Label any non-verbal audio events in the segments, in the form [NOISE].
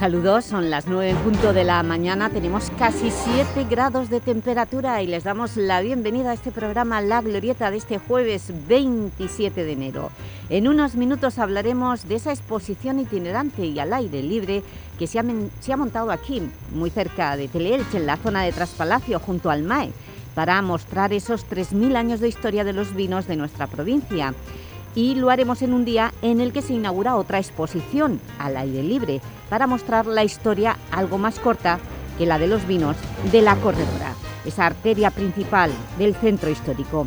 Saludos, son las 9 en punto de la mañana, tenemos casi 7 grados de temperatura y les damos la bienvenida a este programa La Glorieta de este jueves 27 de enero. En unos minutos hablaremos de esa exposición itinerante y al aire libre que se ha, montado aquí, muy cerca de Teleelche, en la zona de Traspalacio, junto al MAE, para mostrar esos 3.000 años de historia de los vinos de nuestra provincia y lo haremos en un día en el que se inaugura otra exposición al aire libre para mostrar la historia algo más corta que la de los vinos de la Corredora, esa arteria principal del centro histórico.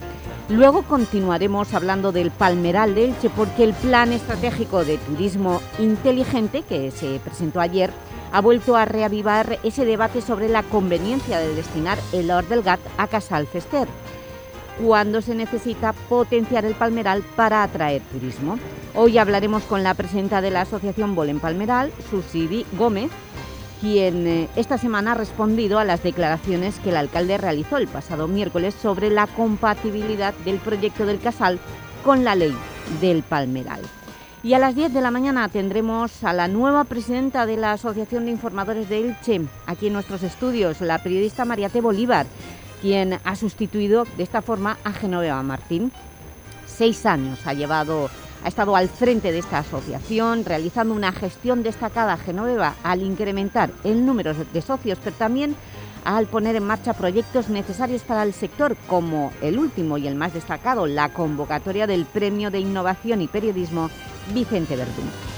Luego continuaremos hablando del Palmeral de Elche porque el Plan Estratégico de Turismo Inteligente que se presentó ayer ha vuelto a reavivar ese debate sobre la conveniencia de destinar el Or del Gat a Casal Fester cuando se necesita potenciar el palmeral para atraer turismo. Hoy hablaremos con la presidenta de la Asociación Bolen Palmeral, Susidi Gómez, quien eh, esta semana ha respondido a las declaraciones que el alcalde realizó el pasado miércoles sobre la compatibilidad del proyecto del Casal con la ley del Palmeral. Y a las 10 de la mañana tendremos a la nueva presidenta de la Asociación de Informadores de Elche, aquí en nuestros estudios, la periodista Mariate Bolívar, quien ha sustituido de esta forma a Genoveva Martín. Seis años ha llevado ha estado al frente de esta asociación, realizando una gestión destacada Genoveva al incrementar el número de socios, pero también al poner en marcha proyectos necesarios para el sector, como el último y el más destacado, la convocatoria del Premio de Innovación y Periodismo Vicente Verdún.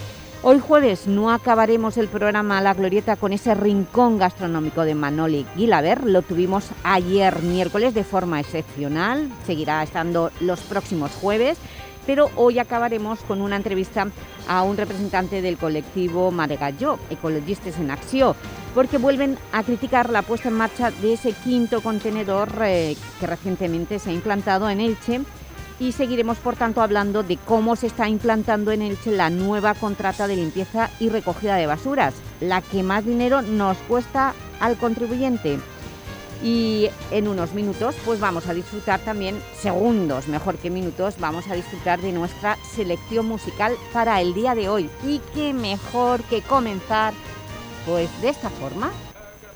Hoy jueves no acabaremos el programa La Glorieta con ese rincón gastronómico de Manoli Guilaber. Lo tuvimos ayer miércoles de forma excepcional. Seguirá estando los próximos jueves. Pero hoy acabaremos con una entrevista a un representante del colectivo Maregalló, Ecologistas en Acción, porque vuelven a criticar la puesta en marcha de ese quinto contenedor eh, que recientemente se ha implantado en Elche y seguiremos por tanto hablando de cómo se está implantando en Elche la nueva contrata de limpieza y recogida de basuras, la que más dinero nos cuesta al contribuyente. Y en unos minutos pues vamos a disfrutar también, segundos mejor que minutos, vamos a disfrutar de nuestra selección musical para el día de hoy. Y qué mejor que comenzar pues de esta forma.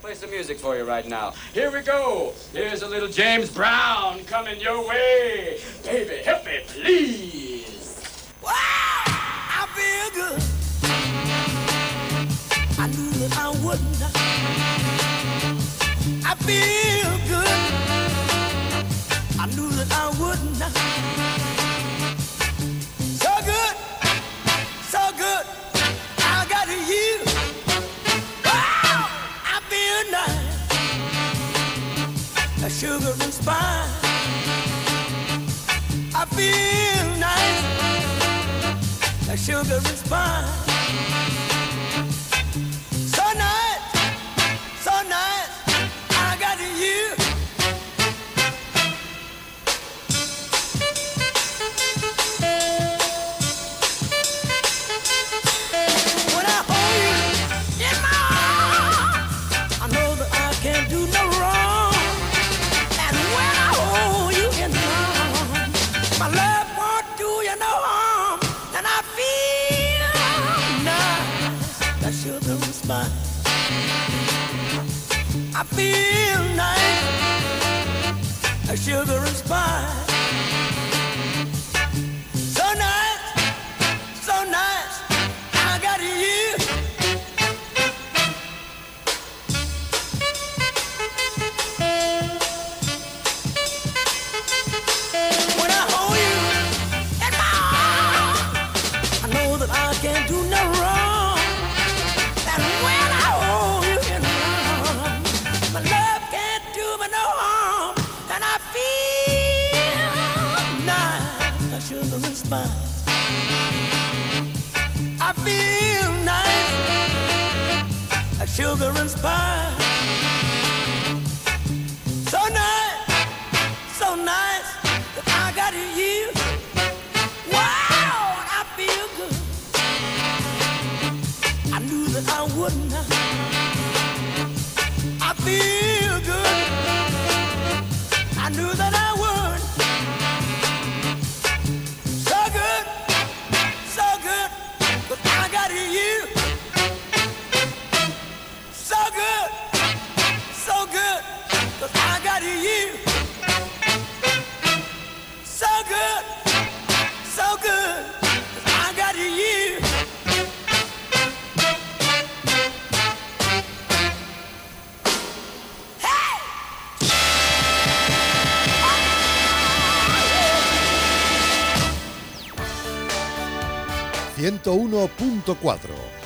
Play some music for you right now. Here we go. Here's a little James Brown coming your way. Baby, help me, please. Wow, I feel good. I knew that I wouldn't. I feel good. I knew that I wouldn't. Sugar and spice. I feel nice, like sugar and spice. So nice, so nice, I got you. happy.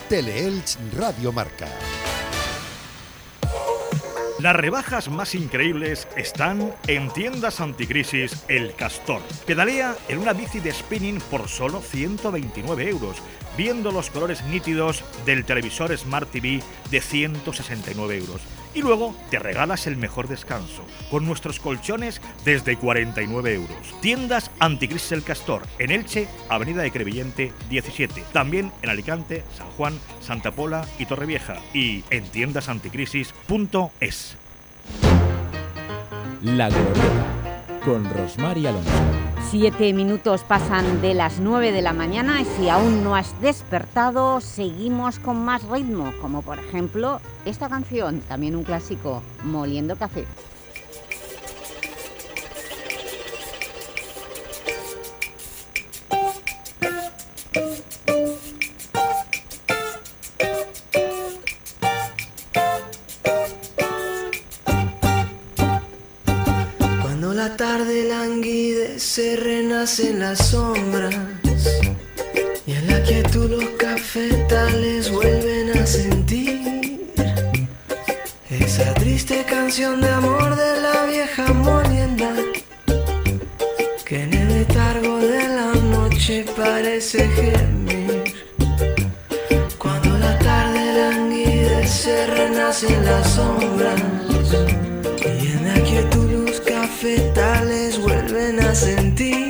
Teleelch Radio Marca. Las rebajas más increíbles están en tiendas anticrisis El Castor. Pedalea en una bici de spinning por solo 129 euros, viendo los colores nítidos del televisor Smart TV de 169 euros. Y luego te regalas el mejor descanso, con nuestros colchones desde 49 euros. Tiendas Anticrisis El Castor, en Elche, Avenida de Crevillente 17. También en Alicante, San Juan, Santa Pola y Torrevieja. Y en tiendasanticrisis.es. La Glorieta, con Rosmar y Alonso. Siete minutos pasan de las nueve de la mañana y si aún no has despertado, seguimos con más ritmo, como por ejemplo esta canción, también un clásico, Moliendo Café. En las sombras y en la quietud los cafetales vuelven a sentir esa triste canción de amor de la vieja molienda que en el letargo de la noche parece gemir. Cuando la tarde languide se renace en las sombras y en la quietud los cafetales vuelven a sentir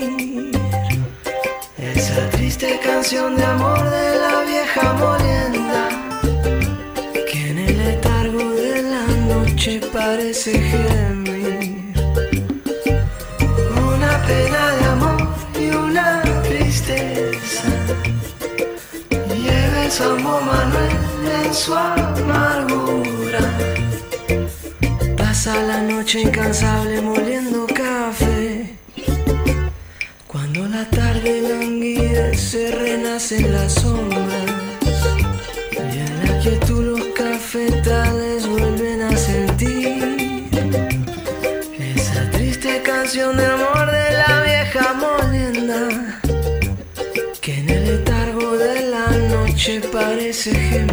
canción de amor de la vieja molienda que en el letargo de la noche parece gemir. Una pena de amor y una tristeza lleva el San Manuel en su amargura. Pasa la noche incansable moliendo parece gemir.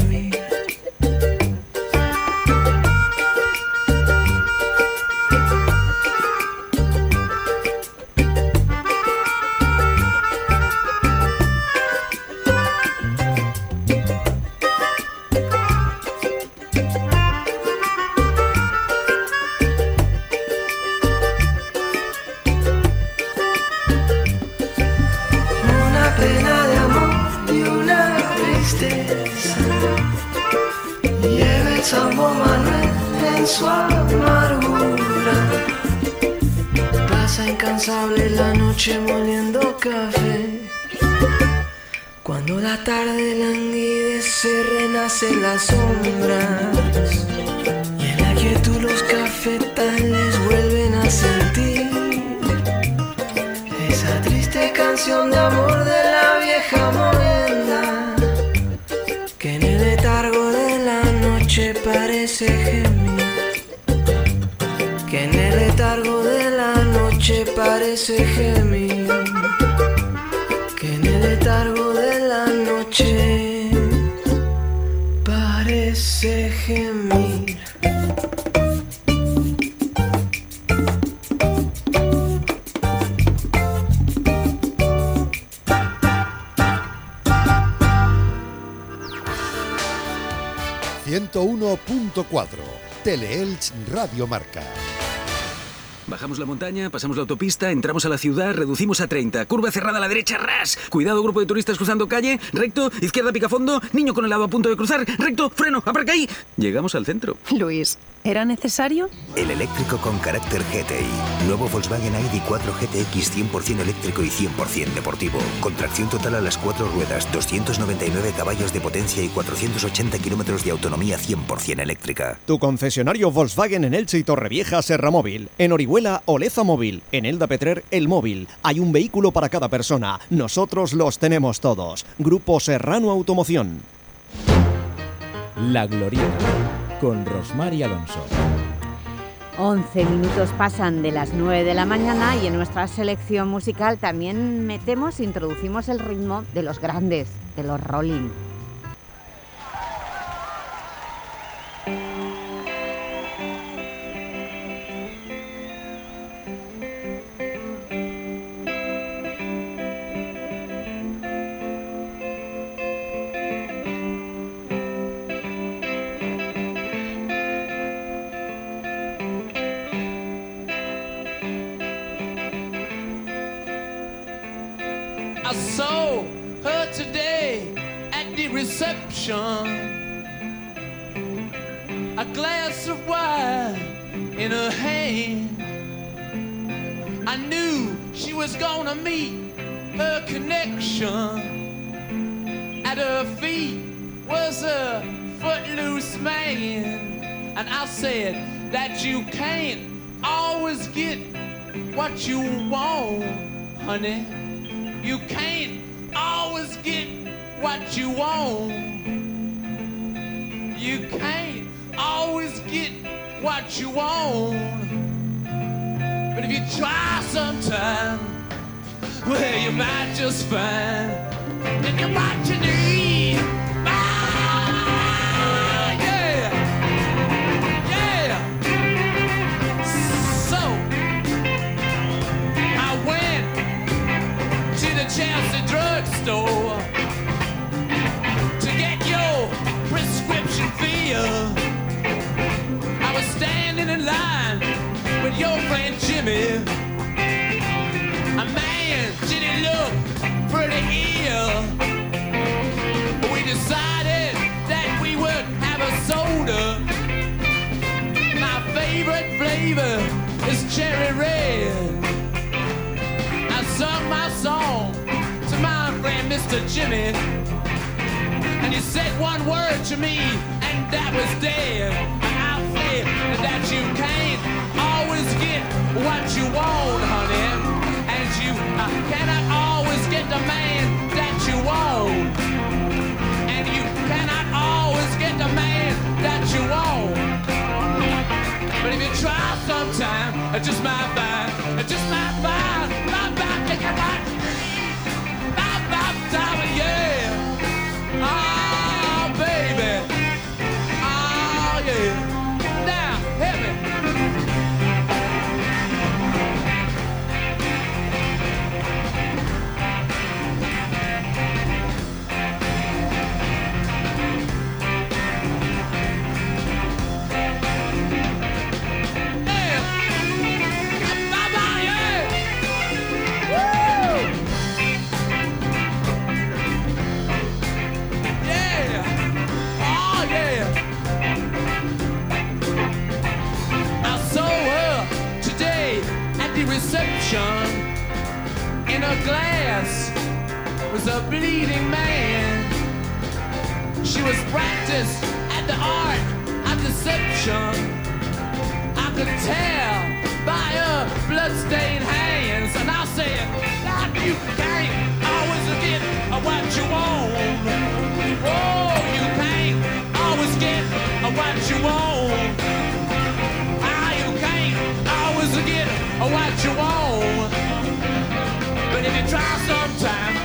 Radio Marca. Bajamos la montaña, pasamos la autopista, entramos a la ciudad, reducimos a 30. Curva cerrada a la derecha, ras. Cuidado, grupo de turistas cruzando calle. Recto, izquierda picafondo. Niño con helado a punto de cruzar. Recto, freno, aparca ahí. Llegamos al centro. Luis, ¿era necesario? El eléctrico con carácter GTI. Nuevo Volkswagen ID4 GTX 100% eléctrico y 100% deportivo. Con tracción total a las cuatro ruedas, 299 caballos de potencia y 480 kilómetros de autonomía 100% eléctrica. Tu concesionario Volkswagen en Elche y Torrevieja Serra Móvil. En Orihuela Oleza Móvil. En Elda Petrer El Móvil. Hay un vehículo para cada persona. Nosotros los tenemos todos. Grupo Serrano Automoción. La Glorieta, con Rosmar y Alonso. 11 minutos pasan de las 9 de la mañana y en nuestra selección musical también metemos, introducimos el ritmo de los grandes, de los Rolling. Reception. A glass of wine in her hand. I knew she was gonna meet her connection. At her feet was a footloose man. And I said that you can't always get what you want, honey. You can't always get what you want. You can't always get what you want. But if you try sometime, well, you might just find that you're what you need. Ah, yeah. Yeah. So, I went to the Chelsea drugstore your friend Jimmy. A man didn't look pretty ill. We decided that we would have a soda. My favorite flavor is cherry red. I sung my song to my friend Mr. Jimmy. And he said one word to me, and that was dead. And I said that you can't always get what you want, honey. And you uh, cannot always get the man that you want. And you cannot always get the man that you want. But if you try sometime, it just might find, it just might reception. In a glass was a bleeding man. She was practiced at the art of deception. I could tell by her bloodstained hands. And I said, that you can't always get what you want. Oh, you can't always get what you want. Ah, you can't always get what you want. Sometime,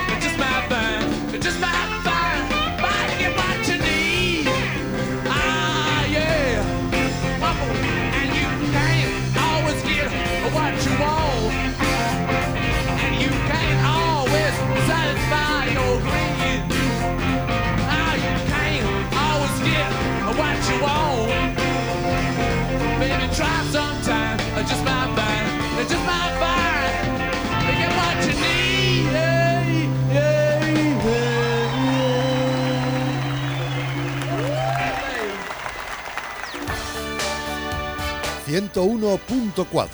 101.4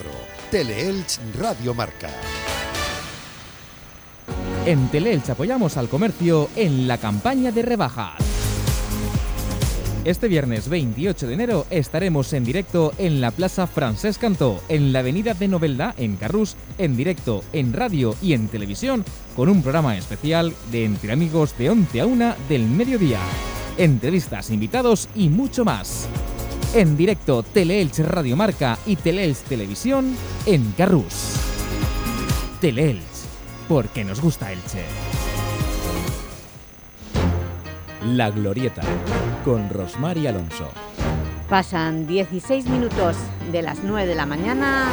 Teleelch Radio Marca. En Teleelch apoyamos al comercio en la campaña de rebajas. Este viernes 28 de enero estaremos en directo en la Plaza Francesc Cantó, en la Avenida de Novelda, en Carrús, en directo, en radio y en televisión, con un programa especial de Entre Amigos de 11 a 1 del mediodía. Entrevistas, invitados y mucho más. En directo Teleelch Radio Marca y Teleelch Televisión en Carrús. Teleelch, porque nos gusta Elche. La Glorieta, con Rosmar y Alonso. Pasan 16 minutos de las 9 de la mañana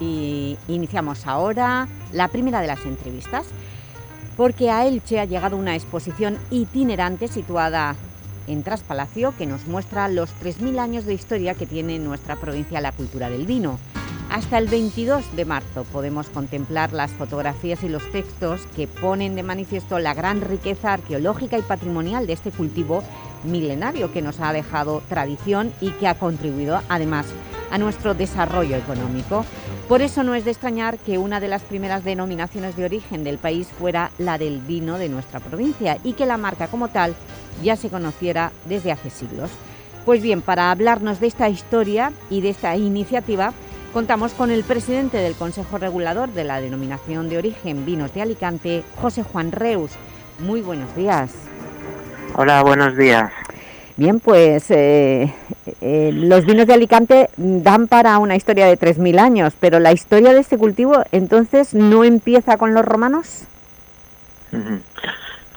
y iniciamos ahora la primera de las entrevistas porque a Elche ha llegado una exposición itinerante situada en Traspalacio que nos muestra los 3.000 años de historia que tiene nuestra provincia la cultura del vino. Hasta el 22 de marzo podemos contemplar las fotografías y los textos que ponen de manifiesto la gran riqueza arqueológica y patrimonial de este cultivo milenario que nos ha dejado tradición y que ha contribuido además a nuestro desarrollo económico. Por eso no es de extrañar que una de las primeras denominaciones de origen del país fuera la del vino de nuestra provincia y que la marca como tal ya se conociera desde hace siglos. Pues bien, para hablarnos de esta historia y de esta iniciativa, contamos con el presidente del Consejo Regulador de la Denominación de Origen Vinos de Alicante, José Juan Reus. Muy buenos días. Hola, buenos días. Bien, pues eh, eh, los vinos de Alicante dan para una historia de 3.000 años, pero la historia de este cultivo entonces no empieza con los romanos.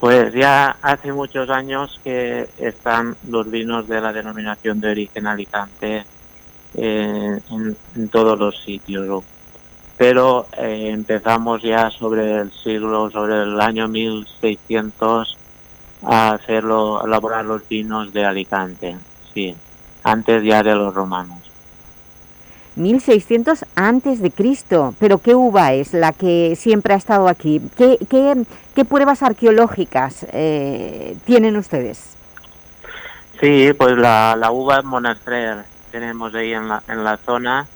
Pues ya hace muchos años que están los vinos de la denominación de origen Alicante eh, en, todos los sitios. Pero eh, empezamos ya sobre el siglo, sobre el año 1600 a hacerlo, a elaborar los vinos de Alicante, sí, antes ya de los romanos. 1600 antes de Cristo. ¿Pero qué uva es la que siempre ha estado aquí? ¿Qué, qué, pruebas arqueológicas eh, tienen ustedes? Sí, pues la, la uva Monastrer tenemos ahí en la, en la zona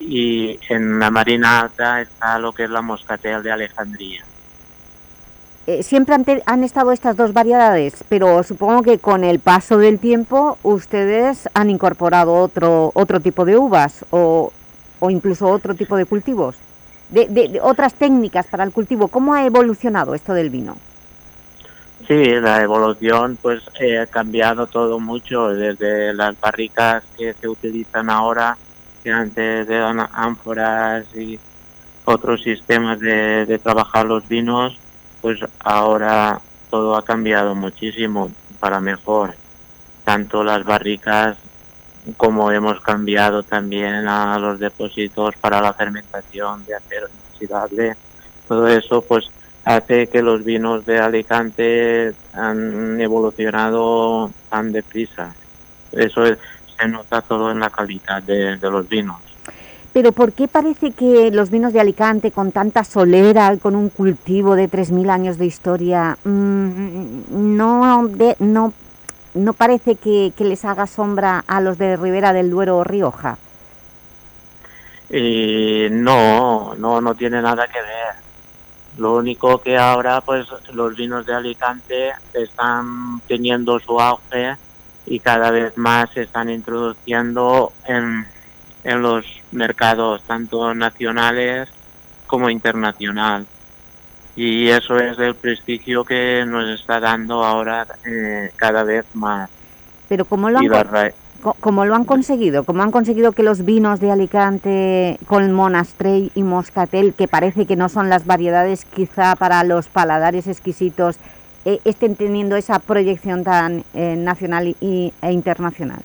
y en la Marina Alta está lo que es la Moscatel de Alejandría. Eh, siempre han, estado estas dos variedades, pero supongo que con el paso del tiempo ustedes han incorporado otro, otro tipo de uvas o, o incluso otro tipo de cultivos, de, de- de otras técnicas para el cultivo. ¿Cómo ha evolucionado esto del vino? Sí, la evolución pues eh, ha cambiado todo mucho, desde las barricas que se utilizan ahora, que antes eran ánforas y otros sistemas de, de trabajar los vinos, pues ahora todo ha cambiado muchísimo para mejor. Tanto las barricas como hemos cambiado también a los depósitos para la fermentación de acero inoxidable. Todo eso pues hace que los vinos de Alicante han evolucionado tan deprisa. Eso es- se nota todo en la calidad de los vinos. Pero ¿por qué parece que los vinos de Alicante, con tanta solera, con un cultivo de 3.000 años de historia, mm, no, no, no parece que, les haga sombra a los de Ribera del Duero o Rioja? Y no, no, no tiene nada que ver. Lo único que ahora, pues, los vinos de Alicante están teniendo su auge y cada vez más se están introduciendo en, en los mercados, tanto nacionales como internacional. Y eso es el prestigio que nos está dando ahora eh, cada vez más. Pero ¿cómo lo, han, cómo lo han conseguido? ¿Cómo han conseguido que los vinos de Alicante con Monastrell y Moscatel, que parece que no son las variedades quizá para los paladares exquisitos, eh, estén teniendo esa proyección tan eh, nacional y, e internacional?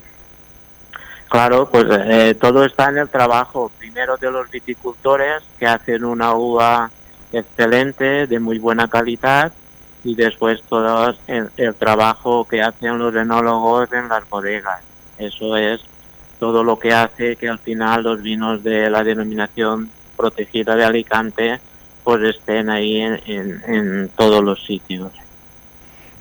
Claro, pues eh, todo está en el trabajo, primero de los viticultores que hacen una uva excelente, de muy buena calidad, y después todo el, el trabajo que hacen los enólogos en las bodegas. Eso es todo lo que hace que al final los vinos de la denominación protegida de Alicante pues estén ahí en, todos los sitios.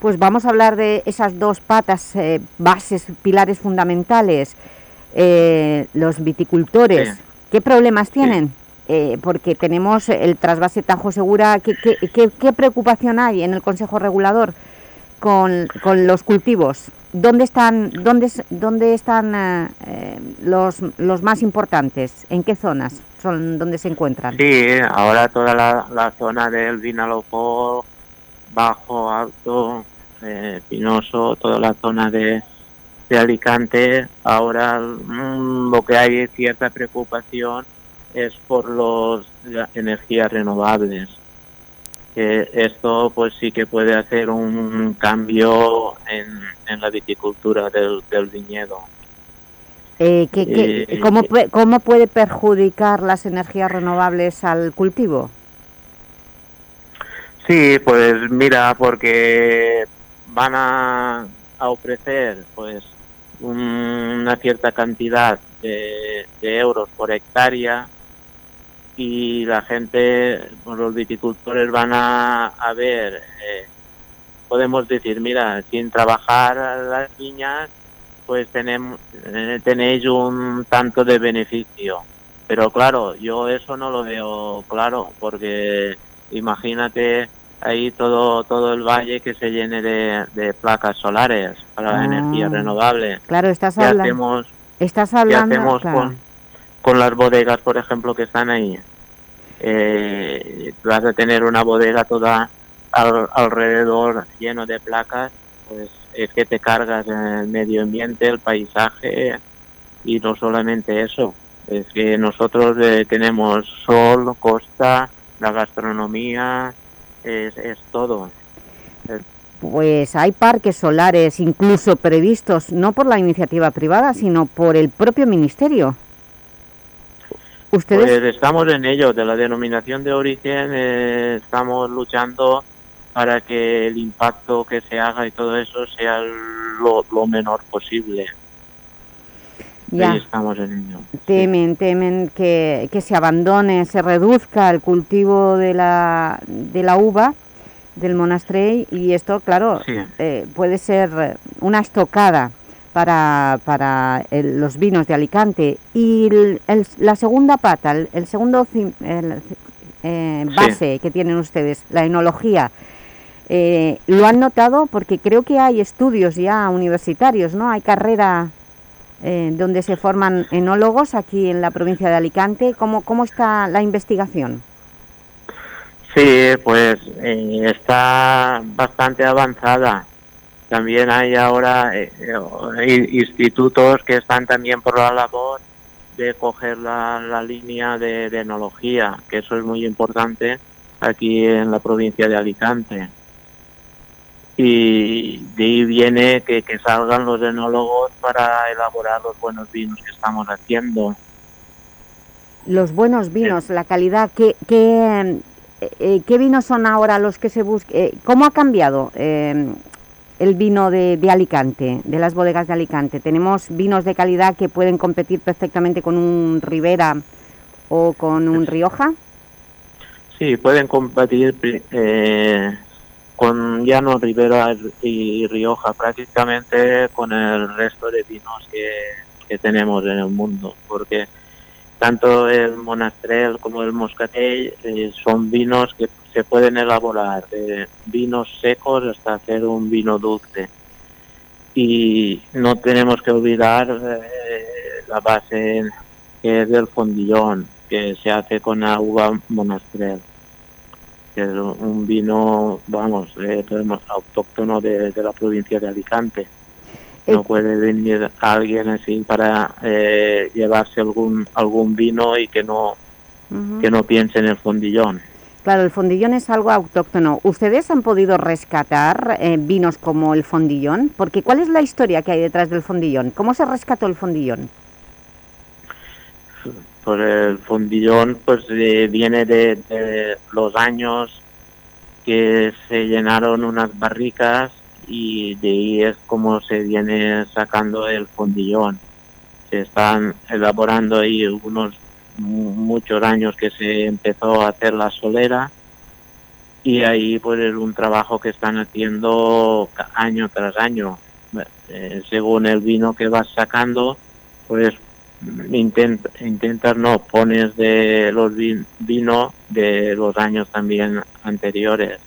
Pues vamos a hablar de esas dos patas, eh, bases, pilares fundamentales. Eh, los viticultores, Sí. ¿qué problemas tienen? Eh, porque tenemos el trasvase Tajo Segura, ¿qué, qué, qué- qué preocupación hay en el Consejo Regulador con, con los cultivos? ¿Dónde están, dónde, dónde están eh, eh, los, los más importantes? ¿En qué zonas son donde se encuentran? Sí, ahora toda la, la zona del Vinalopó, Bajo, Alto, eh, Pinoso, toda la zona de, de Alicante, ahora mm, lo que hay es cierta preocupación es por los las energías renovables. que esto pues sí que puede hacer un cambio en, en la viticultura del, del viñedo. Eh, ¿qué- qué- Eh, cómo, pue- ¿Cómo puede perjudicar las energías renovables al cultivo? Sí, pues mira, porque van a, a ofrecer pues una cierta cantidad de, euros por hectárea y la gente, los viticultores van a, a ver, eh, podemos decir, mira, sin trabajar las viñas, pues tenemos, eh, tenéis un tanto de beneficio. Pero claro, yo eso no lo veo claro, porque imagínate ahí todo todo el valle que se llene de, de placas solares para la Ah. energía renovable. Claro, estás ¿Qué hablando... hacemos, Estás qué hablando... hacemos claro. con, con las bodegas, por ejemplo, que están ahí? Eh, vas a tener una bodega toda al- alrededor lleno de placas, pues es que te cargas el medio ambiente, el paisaje y no solamente eso, es que nosotros eh, tenemos sol, costa, la gastronomía, es, es todo. Pues hay parques solares incluso previstos, no por la iniciativa privada, sino por el propio ministerio. Ustedes... Pues estamos en ello, de la denominación de origen eh, estamos luchando para que el impacto que se haga y todo eso sea lo, lo menor posible. Ya. Ahí estamos en ello. Temen, temen que, que se abandone, se reduzca el cultivo de la, de la uva del monastrell y esto, claro, Sí. eh, puede ser una estocada para, para el- los vinos de Alicante. Y el- el- la segunda pata, el, segundo eh, Sí. base que tienen ustedes, la enología, eh, ¿lo han notado? Porque creo que hay estudios ya universitarios, ¿no? Hay carrera eh, donde se forman enólogos aquí en la provincia de Alicante. ¿Cómo, cómo está la investigación? Sí, pues eh, está bastante avanzada. También hay ahora eh, eh, institutos que están también por la labor de coger la, la línea de enología, que eso es muy importante aquí en la provincia de Alicante. Y de ahí viene que, que salgan los enólogos para elaborar los buenos vinos que estamos haciendo. Los buenos vinos, la calidad, ¿qué, qué, eh, eh, qué vinos son ahora los que se buscan? ¿Cómo ha cambiado eh, el vino de, de Alicante, de las bodegas de Alicante? ¿Tenemos vinos de calidad que pueden competir perfectamente con un Ribera o con un Rioja? Sí, pueden competir eh, con Llano, Ribera y Rioja, prácticamente con el resto de vinos que, tenemos en el mundo, porque tanto el Monastrell como el Moscatel eh, son vinos que se pueden elaborar de vinos secos hasta hacer un vino dulce. Y no tenemos que olvidar eh, la base que es del fondillón, que se hace con la uva que es un vino, vamos, eh, autóctono de, de la provincia de Alicante. No puede venir alguien así para eh, llevarse algún algún vino y que no que no piense en el fondillón. Claro, el fondillón es algo autóctono. ¿Ustedes han podido rescatar eh, vinos como el fondillón? Porque ¿cuál es la historia que hay detrás del fondillón? ¿Cómo se rescató el fondillón? Pues el fondillón pues eh, viene de, los años que se llenaron unas barricas y de ahí es como se viene sacando el fondillón. Se están elaborando ahí unos mu- muchos años que se empezó a hacer la solera y ahí pues es un trabajo que están haciendo año tras año. Eh, según el vino que vas sacando, pues intenta, intentas no, pones de los vin- vino de los años también anteriores.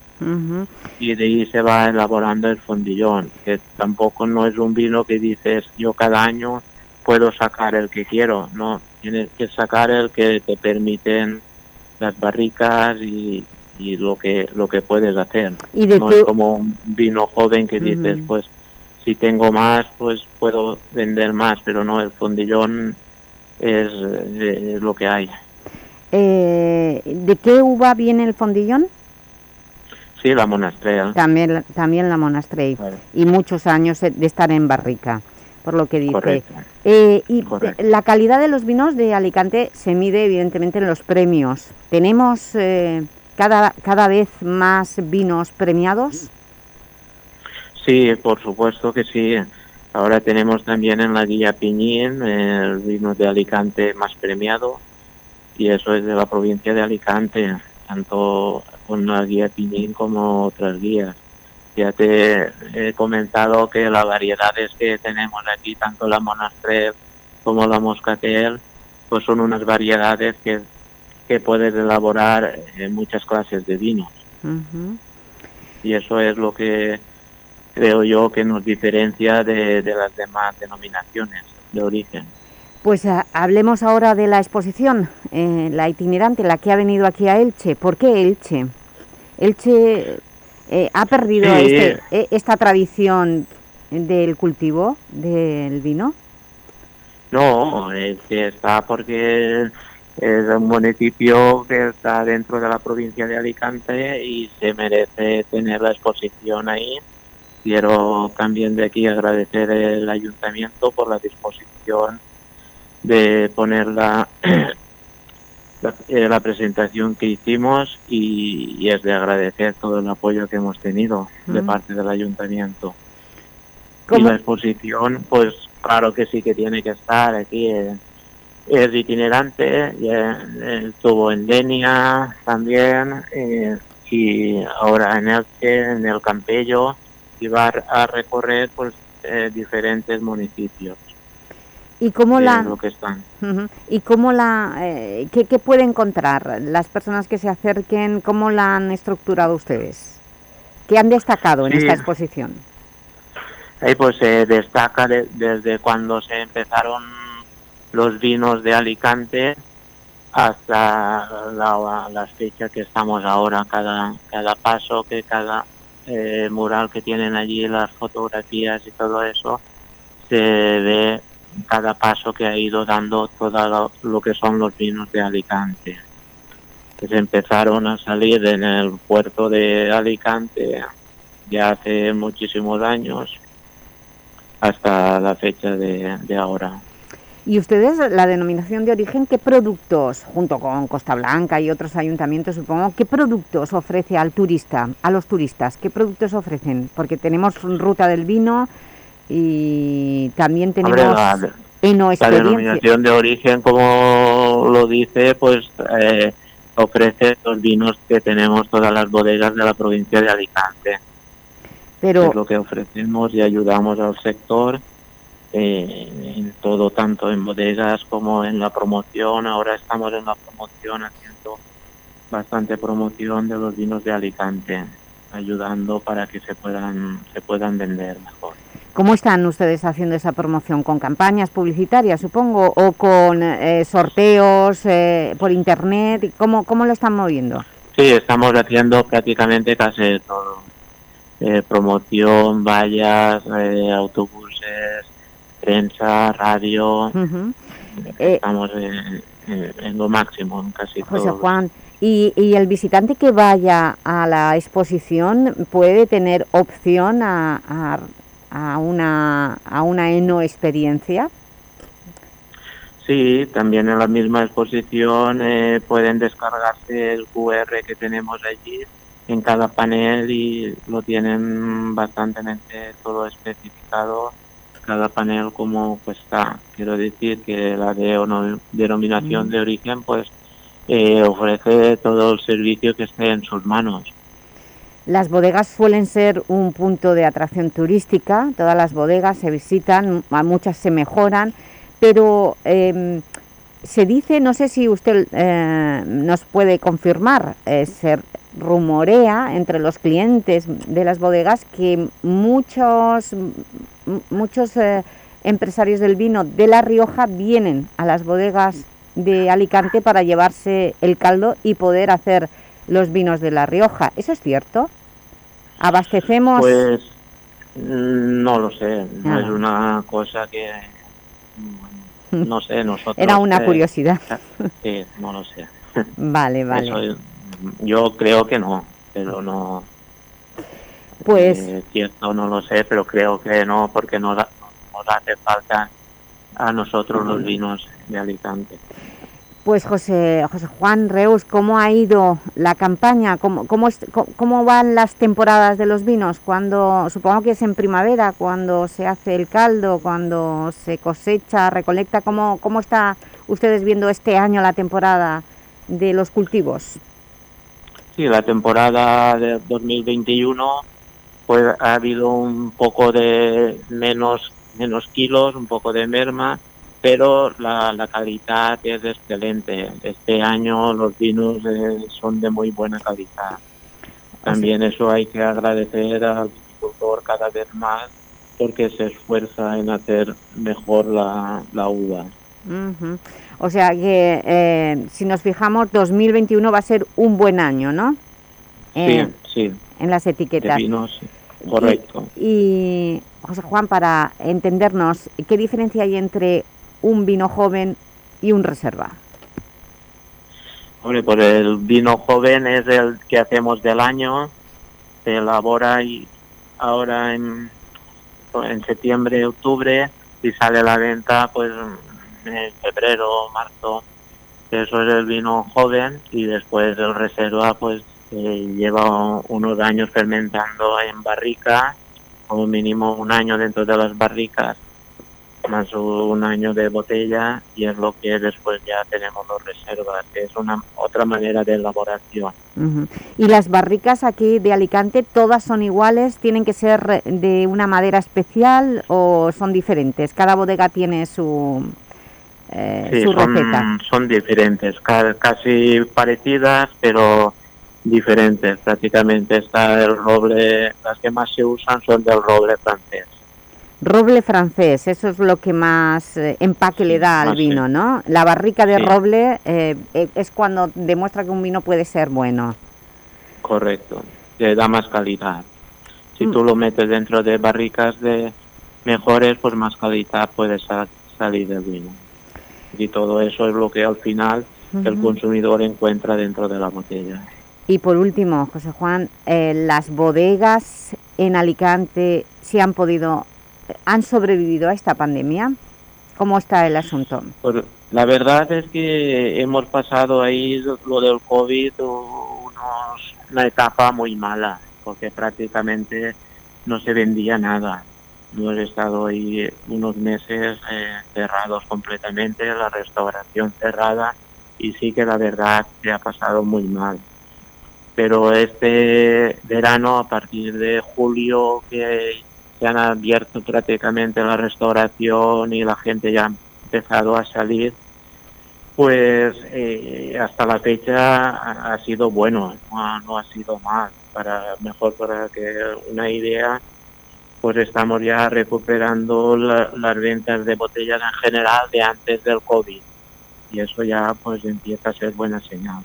Y de ahí se va elaborando el fondillón, que tampoco no es un vino que dices yo cada año puedo sacar el que quiero, no, tienes que sacar el que te permiten las barricas y, y lo que lo que puedes hacer. ¿Y de no es como un vino joven que dices, pues si tengo más, pues puedo vender más, pero no, el fondillón es, eh, es lo que hay. Eh, ¿De qué uva viene el fondillón? Sí, la Monastrell. También, también la Monastrell. Y muchos años de estar en barrica, por lo que dice. Correcto. Eh, y Correcto. la calidad de los vinos de Alicante se mide evidentemente en los premios. ¿Tenemos eh, cada, cada vez más vinos premiados? Sí, por supuesto que sí. Ahora tenemos también en la guía Piñín el vino de Alicante más premiado y eso es de la provincia de Alicante, tanto con la guía Piñín como otras guías. Ya te he comentado que las variedades que tenemos aquí, tanto la Monastrell como la Moscatel, pues son unas variedades que, que puedes elaborar en muchas clases de vinos y eso es lo que creo yo que nos diferencia de, de las demás denominaciones de origen. Pues ah, hablemos ahora de la exposición, eh, la itinerante, la que ha venido aquí a Elche. ¿Por qué Elche? Elche eh, ha perdido Sí. este- eh, esta tradición del cultivo del vino. No, es que está porque es un municipio que está dentro de la provincia de Alicante y se merece tener la exposición ahí. Quiero también de aquí agradecer el ayuntamiento por la disposición de poner la, [CLEARS THROAT] la, eh, la presentación que hicimos y, y es de agradecer todo el apoyo que hemos tenido de Mm. parte del ayuntamiento. Y la exposición, pues claro que sí que tiene que estar aquí. eh, es itinerante, eh, estuvo en Denia también eh, y ahora en Elche, en el Campello, y va a recorrer pues eh, diferentes municipios. ¿Y cómo la, lo que están. Ujú. ¿Y cómo la, eh, qué, qué puede encontrar las personas que se acerquen? ¿Cómo la han estructurado ustedes? ¿Qué han destacado en Sí. esta exposición? Ahí pues se destaca de- desde cuando se empezaron los vinos de Alicante hasta la, la fecha que estamos ahora, cada, cada paso, que cada eh, mural que tienen allí, las fotografías y todo eso, se ve cada paso que ha ido dando todo lo, que son los vinos de Alicante. Que se empezaron a salir en el puerto de Alicante ya hace muchísimos años hasta la fecha de ahora. ¿Y ustedes, la denominación de origen, qué productos, junto con Costa Blanca y otros ayuntamientos, supongo, qué productos ofrece al turista, a los turistas? ¿Qué productos ofrecen? Porque tenemos ruta del vino y también tenemos Hombre, la, la denominación de origen, como lo dice, pues eh, ofrece los vinos que tenemos todas las bodegas de la provincia de Alicante. Pero es lo que ofrecemos y ayudamos al sector eh, en todo, tanto en bodegas como en la promoción. Ahora estamos en la promoción haciendo bastante promoción de los vinos de Alicante, ayudando para que se puedan se puedan vender mejor. ¿Cómo están ustedes haciendo esa promoción? ¿Con campañas publicitarias, supongo? ¿O con eh, sorteos eh, por internet? ¿Cómo, ¿Cómo lo están moviendo? Sí, estamos haciendo prácticamente casi todo. Eh, promoción, vallas, eh, autobuses, prensa, radio. Eh, Estamos en, en- en lo máximo en casi José todo. Juan, ¿y, y el visitante que vaya a la exposición puede tener opción a, a, a una, a una eno-experiencia? Sí, también en la misma exposición eh, pueden descargarse el QR que tenemos allí en cada panel y lo tienen bastante todo especificado cada panel como cuesta. Quiero decir que la de denominación Mm. de origen pues eh, ofrece todo el servicio que esté en sus manos. Las bodegas suelen ser un punto de atracción turística, todas las bodegas se visitan, a muchas se mejoran, pero em, se dice, no sé si usted eh, nos puede confirmar, eh, se rumorea entre los clientes de las bodegas que muchos, muchos eh, empresarios del vino de La Rioja vienen a las bodegas de Alicante para llevarse el caldo y poder hacer los vinos de La Rioja. ¿Eso es cierto? ¿Abastecemos? Pues mm, no lo sé, no Ah. es una cosa que mm, no sé, nosotros Era una eh, curiosidad. [LAUGHS] Sí, no lo sé. Vale, vale. Eso, yo creo que no, pero no Pues Eh, cierto, no lo sé, pero creo que no, porque nos, nos hace falta a nosotros los vinos de Alicante. Pues José, José Juan Reus, ¿cómo ha ido la campaña? ¿Cómo, cómo, cómo van las temporadas de los vinos? Cuando, supongo que es en primavera, cuando se hace el caldo, cuando se cosecha, recolecta. ¿Cómo, cómo está ustedes viendo este año la temporada de los cultivos? Sí, la temporada de 2021 pues ha habido un poco de menos menos kilos, un poco de merma, pero la, la calidad es excelente. Este año los vinos eh, son de muy buena calidad. También eso hay que agradecer al viticultor cada vez más porque se esfuerza en hacer mejor la, la uva. O sea que, eh, si nos fijamos, 2021 va a ser un buen año, ¿no? Eh, sí, sí, en las de etiquetas. vinos, correcto. Y, José Juan, para entendernos, ¿qué diferencia hay entre un vino joven y un reserva? Hombre, pues el vino joven es el que hacemos del año, se elabora y ahora en, en septiembre, octubre y sale a la venta pues en febrero, marzo. Eso es el vino joven y después el reserva pues eh, lleva unos años fermentando en barrica, como mínimo un año dentro de las barricas, más un año de botella y es lo que después ya tenemos los reservas, que es una otra manera de elaboración. ¿Y las barricas aquí de Alicante todas son iguales? ¿Tienen que ser de una madera especial o son diferentes? Cada bodega tiene su, eh, Sí, su receta. son, diferentes, ca- casi parecidas, pero diferentes prácticamente. Está el roble, las que más se usan son del roble francés. Roble francés, eso es lo que más eh, empaque le da al vino, ¿no? La barrica de Sí. roble eh, eh, es cuando demuestra que un vino puede ser bueno. Correcto, le da más calidad. Si Mm. tú lo metes dentro de barricas de mejores, pues más calidad puede sa- salir del vino. Y todo eso es lo que al final el consumidor encuentra dentro de la botella. Y por último, José Juan, eh, las bodegas en Alicante, si han podido, han sobrevivido a esta pandemia. ¿Cómo está el asunto? Pues la verdad es que hemos pasado ahí lo del COVID una etapa muy mala, porque prácticamente no se vendía nada. Hemos estado ahí unos meses eh, cerrados completamente, la restauración cerrada, y sí que la verdad se ha pasado muy mal. Pero este verano, a partir de julio, que se han abierto prácticamente la restauración y la gente ya ha empezado a salir, pues eh, hasta la fecha ha, sido bueno, no ha, sido mal. Para mejor para que una idea, pues estamos ya recuperando la- las ventas de botellas en general de antes del COVID y eso ya pues empieza a ser buena señal.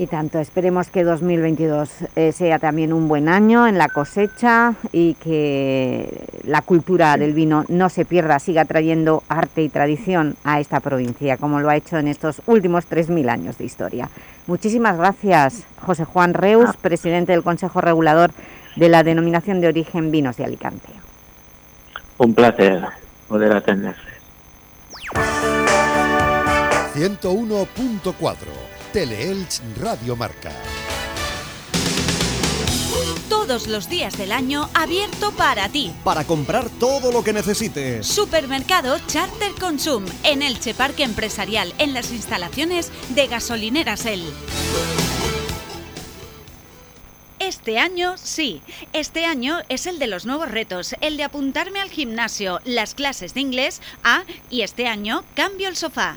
Y tanto, esperemos que 2022 eh, sea también un buen año en la cosecha y que la cultura del vino no se pierda, siga trayendo arte y tradición a esta provincia, como lo ha hecho en estos últimos 3.000 años de historia. Muchísimas gracias, José Juan Reus, presidente del Consejo Regulador de la Denominación de Origen Vinos de Alicante. Un placer poder atenderles. 101.4 Teleelch Radio Marca. Todos los días del año abierto para ti. Para comprar todo lo que necesites. Supermercado Charter Consum en Elche Parque Empresarial en las instalaciones de Gasolineras El. Este año sí, este año es el de los nuevos retos, el de apuntarme al gimnasio, las clases de inglés, ah, y este año cambio el sofá.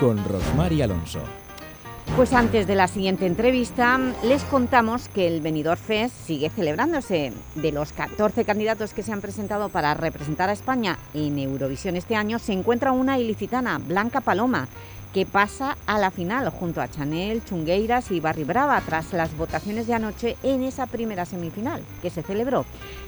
Con Rosmar y Alonso. Pues antes de la siguiente entrevista, les contamos que el Benidorm Fest sigue celebrándose. De los 14 candidatos que se han presentado para representar a España en Eurovisión este año, se encuentra una ilicitana, Blanca Paloma, que pasa a la final junto a Chanel, Chungueiras y Barry Brava tras las votaciones de anoche en esa primera semifinal que se celebró.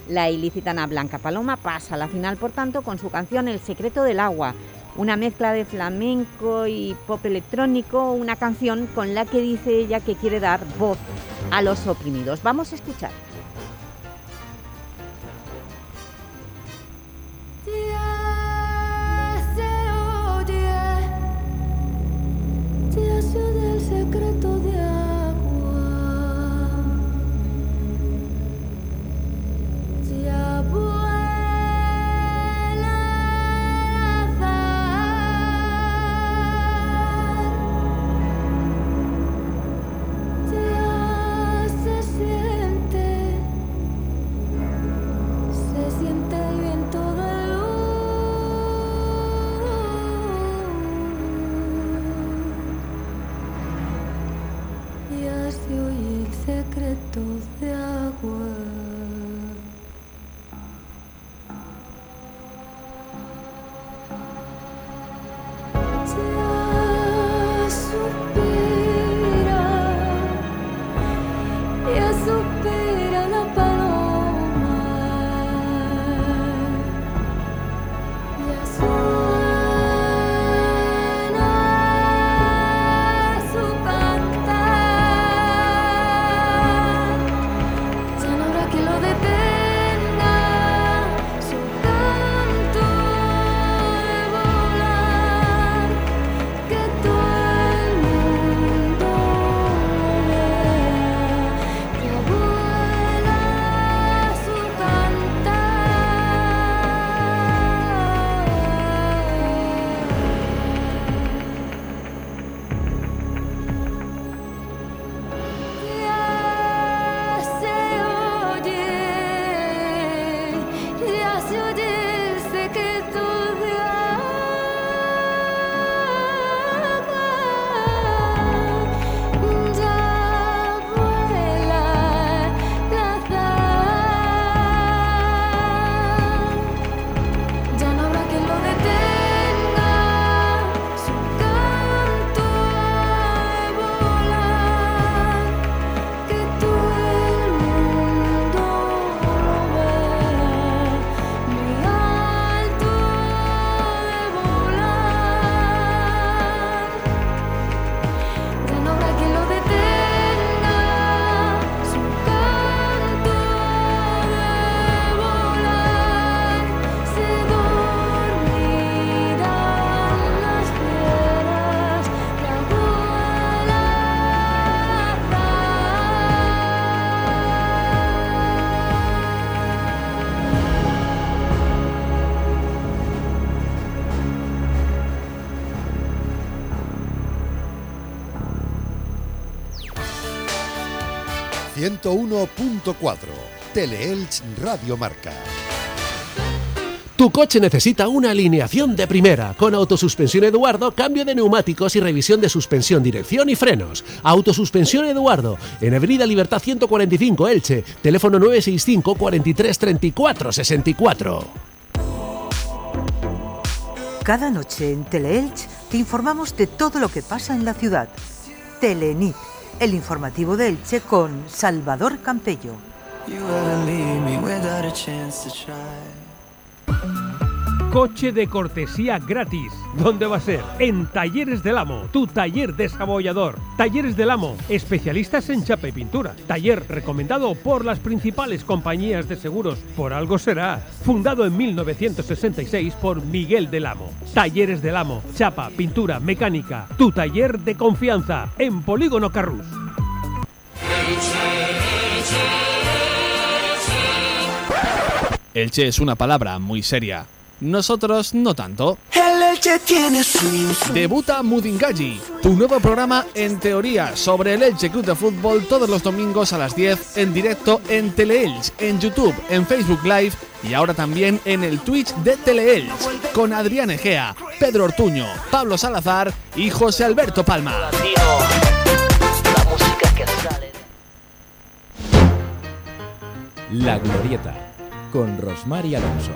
La ilicitana Blanca Paloma pasa a la final, por tanto, con su canción El secreto del agua, una mezcla de flamenco y pop electrónico, una canción con la que dice ella que quiere dar voz a los oprimidos. Vamos a escuchar. Ya suspira 101.4 Teleelch Radio Marca. Tu coche necesita una alineación de primera, con autosuspensión Eduardo, cambio de neumáticos y revisión de suspensión, dirección y frenos. Autosuspensión Eduardo, en Avenida Libertad 145 Elche, teléfono 965 43 34 64. Cada noche en Teleelch te informamos de todo lo que pasa en la ciudad. Telenit, el informativo de Elche con Salvador Campello. Coche de cortesía gratis. ¿Dónde va a ser? En Talleres del Amo, tu taller desabollador. Talleres del Amo, especialistas en chapa y pintura. Taller recomendado por las principales compañías de seguros. Por algo será. Fundado en 1966 por Miguel del Amo. Talleres del Amo, chapa, pintura, mecánica. Tu taller de confianza en Polígono Carrús. Elche es una palabra muy seria. Nosotros no tanto. El Elche tiene su... Debuta Mudingaji, tu nuevo programa en teoría sobre el Elche Club de Fútbol todos los domingos a las 10 en directo en Teleelch, en YouTube, en Facebook Live y ahora también en el Twitch de Teleelch con Adrián Egea, Pedro Ortuño, Pablo Salazar y José Alberto Palma. La Glorieta con Rosmar y Alonso.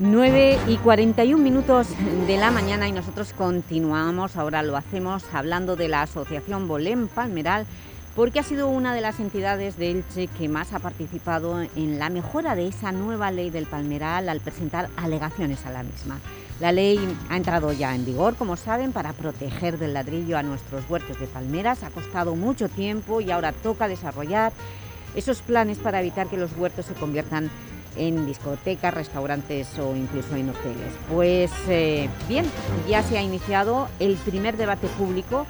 9 y 41 minutos de la mañana y nosotros continuamos, ahora lo hacemos hablando de la Asociación Bolén Palmeral porque ha sido una de las entidades de Elche que más ha participado en la mejora de esa nueva ley del Palmeral al presentar alegaciones a la misma. La ley ha entrado ya en vigor, como saben, para proteger del ladrillo a nuestros huertos de palmeras. Ha costado mucho tiempo y ahora toca desarrollar esos planes para evitar que los huertos se conviertan en discotecas, restaurantes o incluso en hoteles. Pues eh, bien, ya se ha iniciado el primer debate público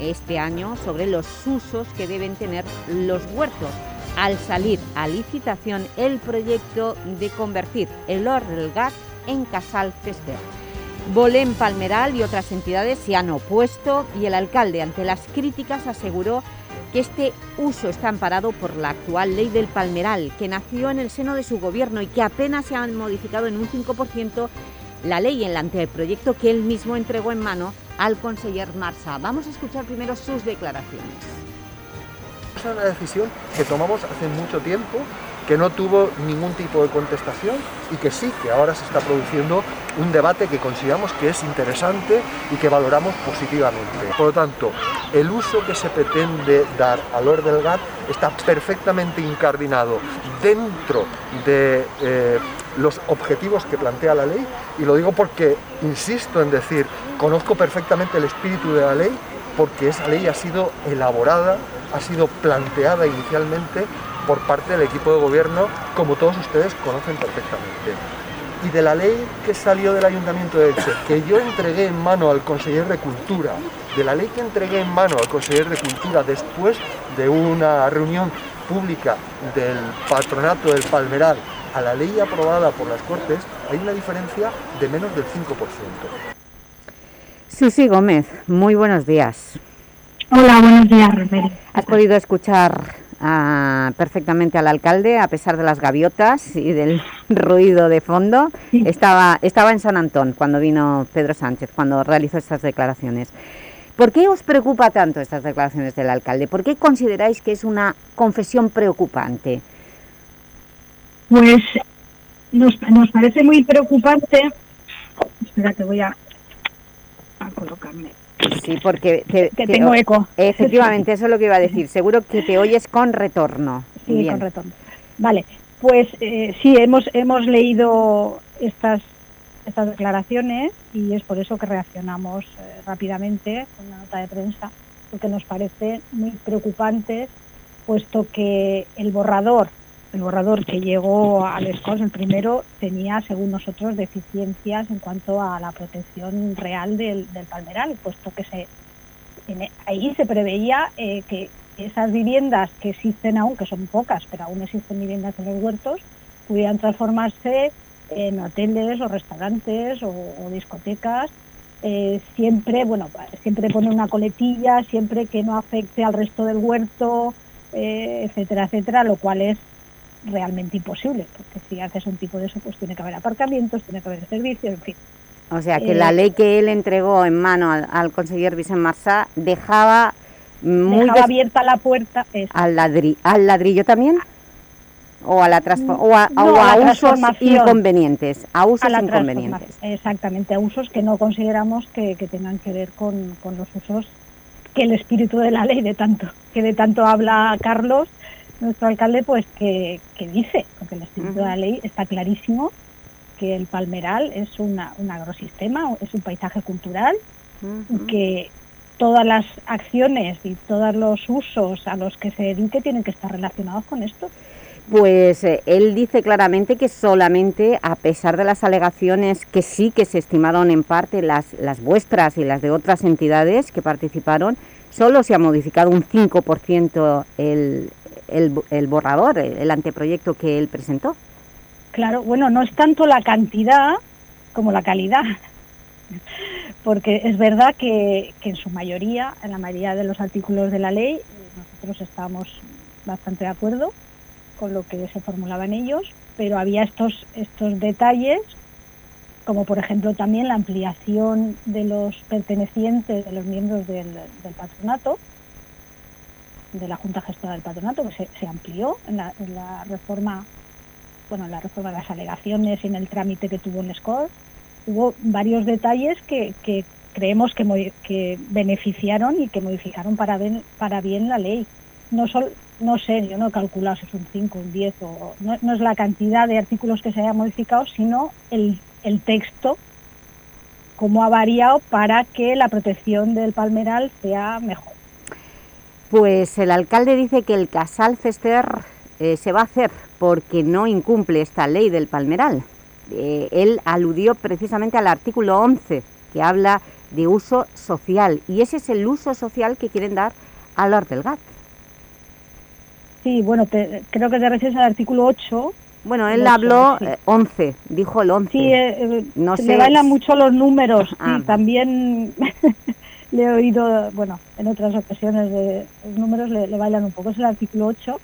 este año sobre los usos que deben tener los huertos al salir a licitación el proyecto de convertir el Hort del Gat en Casal Fester. Bolén Palmeral y otras entidades se han opuesto y el alcalde, ante las críticas, aseguró que este uso está amparado por la actual ley del Palmeral, que nació en el seno de su gobierno y que apenas se han modificado en un 5% la ley en el anteproyecto que él mismo entregó en mano al conseller Marsa. Vamos a escuchar primero sus declaraciones. Es una decisión que tomamos hace mucho tiempo, que no tuvo ningún tipo de contestación y que sí, que ahora se está produciendo un debate que consideramos que es interesante y que valoramos positivamente. Por lo tanto, el uso que se pretende dar al Lord del GAT está perfectamente incardinado dentro de eh, los objetivos que plantea la ley y lo digo porque, insisto en decir, conozco perfectamente el espíritu de la ley porque esa ley ha sido elaborada, ha sido planteada inicialmente por parte del equipo de gobierno, como todos ustedes conocen perfectamente. Y de la ley que salió del Ayuntamiento de Elche, que yo entregué en mano al conseller de Cultura, de la ley que entregué en mano al conseller de Cultura después de una reunión pública del patronato del Palmeral a la ley aprobada por las Cortes, hay una diferencia de menos del 5%. Susi Gómez, muy buenos días. Hola, buenos días, Romero. ¿Has podido escuchar perfectamente al alcalde, a pesar de las gaviotas y del [LAUGHS] ruido de fondo? Estaba, estaba en San Antón cuando vino Pedro Sánchez, cuando realizó estas declaraciones. ¿Por qué os preocupa tanto estas declaraciones del alcalde? ¿Por qué consideráis que es una confesión preocupante? Pues nos, nos parece muy preocupante. Espera, que voy a, a colocarme. Sí, porque te- Que te- tengo eco. Efectivamente, eso es lo que iba a decir. Seguro que te oyes con retorno. Sí, Bien. con retorno. Vale, pues eh, sí, hemos, hemos leído estas, estas declaraciones y es por eso que reaccionamos eh, rápidamente con una nota de prensa, porque nos parece muy preocupante, puesto que el borrador, el borrador que llegó al ESCOS, el primero, tenía, según nosotros, deficiencias en cuanto a la protección real del, del palmeral, puesto que se, e- ahí se preveía eh, que esas viviendas que existen aún, que son pocas, pero aún existen viviendas en los huertos, pudieran transformarse en hoteles o restaurantes o, discotecas, eh, siempre, bueno, siempre pone una coletilla, siempre que no afecte al resto del huerto, eh, etcétera, etcétera, lo cual es realmente imposible, porque si haces un tipo de eso, pues tiene que haber aparcamientos, tiene que haber servicios, en fin. O sea, que Eh, la ley que él entregó en mano al, al conseller Vicent Marsá dejaba muy Dejaba abierta la puerta, eso. al, ladri- al ladrillo también o a la Mm, o a, no, o a a la usos inconvenientes, a usos a la inconvenientes. Exactamente, a usos que no consideramos que, que tengan que ver con, con los usos que el espíritu de la ley de tanto, que de tanto habla Carlos, nuestro alcalde, pues que, que dice, porque el espíritu de la ley está clarísimo que el palmeral es una, un agrosistema, es un paisaje cultural, y que todas las acciones y todos los usos a los que se dedique tienen que estar relacionados con esto. Pues eh, él dice claramente que solamente, a pesar de las alegaciones que sí que se estimaron en parte las, las vuestras y las de otras entidades que participaron, solo se ha modificado un 5% el, el, borrador, el, anteproyecto que él presentó. Claro, bueno, no es tanto la cantidad como la calidad, porque es verdad que, que en su mayoría, en la mayoría de los artículos de la ley, nosotros estamos bastante de acuerdo con lo que se formulaba en ellos, pero había estos, estos detalles, como por ejemplo también la ampliación de los pertenecientes, de los miembros del patronato, de la Junta Gestora del Patronato, que se, se amplió en la, en reforma, bueno, en la reforma de las alegaciones y en el trámite que tuvo el SCOR, hubo varios detalles que, que creemos que, que beneficiaron y que modificaron para bien, para bien la ley. No, sol- no sé, yo no he calculado si es un 5, un 10, o, no, no es la cantidad de artículos que se haya modificado, sino el, el texto, cómo ha variado para que la protección del palmeral sea mejor. Pues el alcalde dice que el Casal Fester eh, se va a hacer porque no incumple esta ley del palmeral. Eh, él aludió precisamente al artículo 11, que habla de uso social, y ese es el uso social que quieren dar a Lord del Gat. Sí, bueno, te- creo que te refieres al artículo 8. Bueno, él habló sí. eh, 11, dijo el 11. Sí, eh, eh, no se sé. le bailan mucho los números. sí, Ah. también [LAUGHS] le he oído, bueno, en otras ocasiones de, los números le, le bailan un poco. Es el artículo 8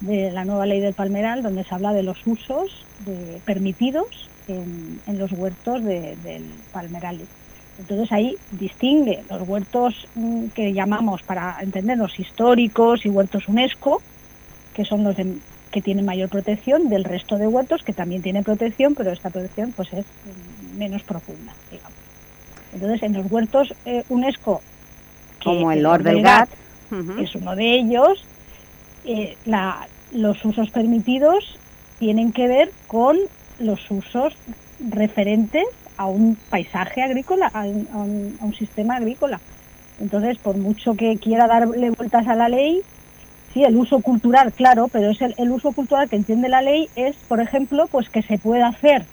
de la nueva ley del palmeral, donde se habla de los usos de- permitidos en, en los huertos de- del palmeral. Entonces ahí distingue los huertos mm, que llamamos, para entendernos, históricos y huertos UNESCO, que son los de- que tienen mayor protección, del resto de huertos que también tienen protección, pero esta protección pues es mm, menos profunda, digamos. Entonces en los huertos eh, UNESCO, que Como el Lord del Gat Gat. es uno de ellos, eh, la- los usos permitidos tienen que ver con los usos referentes a un paisaje agrícola, a un, a un- a un sistema agrícola. Entonces, por mucho que quiera darle vueltas a la ley, sí, el uso cultural, claro, pero es el, el uso cultural que entiende la ley es, por ejemplo, pues que se pueda hacer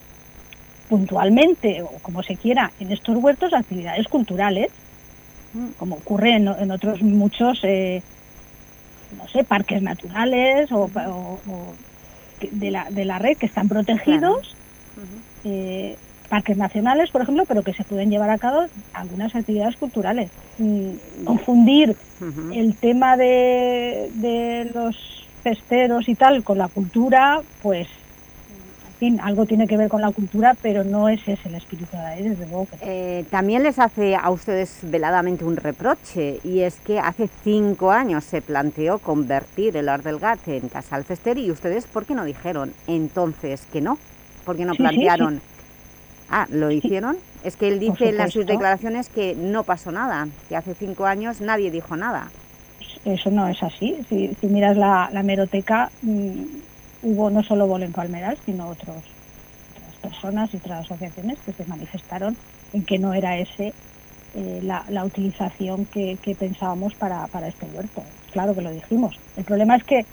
puntualmente o como se quiera en estos huertos actividades culturales, como ocurre en, en otros muchos, eh, no sé, parques naturales o, de, la, de la red que están protegidos, eh, parques nacionales, por ejemplo, pero que se pueden llevar a cabo algunas actividades culturales. Mm, Confundir el tema de, de los festeros y tal con la cultura, pues, fin, algo tiene que ver con la cultura, pero no ese es el espíritu de la ley, desde luego que no. Eh, también les hace a ustedes veladamente un reproche y es que hace cinco años se planteó convertir el Lord del Gat en Casal Fester y ustedes ¿por qué no dijeron entonces que no? ¿Por qué no Sí, plantearon? sí. Ah, ¿lo hicieron? Es que él dice en las- sus declaraciones que no pasó nada, que hace cinco años nadie dijo nada. Eso no es así. Si, si miras la, la meroteca, mm, hubo no solo Bolo en Palmeral, sino otros, otras personas y otras asociaciones que se manifestaron en que no era ese eh, la, la utilización que, que pensábamos para, para este huerto. Claro que lo dijimos. El problema es que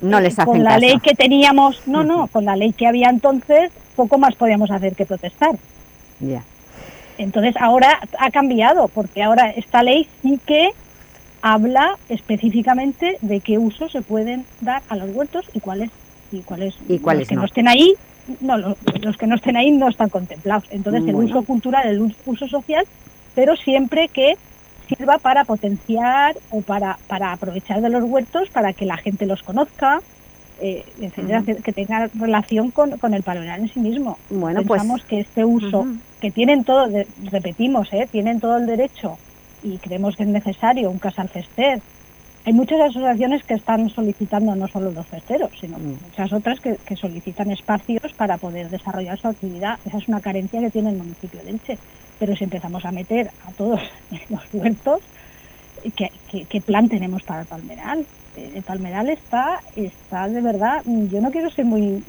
No les con hacen la caso. ley que teníamos, no, no, con la ley que había entonces, poco más podíamos hacer que protestar. Ya. Entonces ahora ha cambiado, porque ahora esta ley sí que habla específicamente de qué usos se pueden dar a los huertos y cuáles y cuáles, Y cuáles los que no. no. estén ahí, no, lo- los, que no estén ahí no están contemplados. Entonces el uso cultural, el us- uso social, pero siempre que sirva para potenciar o para, para aprovechar de los huertos para que la gente los conozca, eh, etcétera, Ujú. que tenga relación con, con el palmeral en sí mismo. Bueno, pues- Pensamos que este uso, que tienen todo, repetimos, ¿eh? tienen todo el derecho y creemos que es necesario un casal fester. Hay muchas asociaciones que están solicitando no solo los festeros, sino Mm. muchas otras que, que solicitan espacios para poder desarrollar su actividad. Esa es una carencia que tiene el municipio de Elche. Pero si empezamos a meter a todos en [LAUGHS] los huertos, ¿qué, qué, qué plan tenemos para el palmeral? Eh, El palmeral está, está de verdad, yo no quiero ser muy,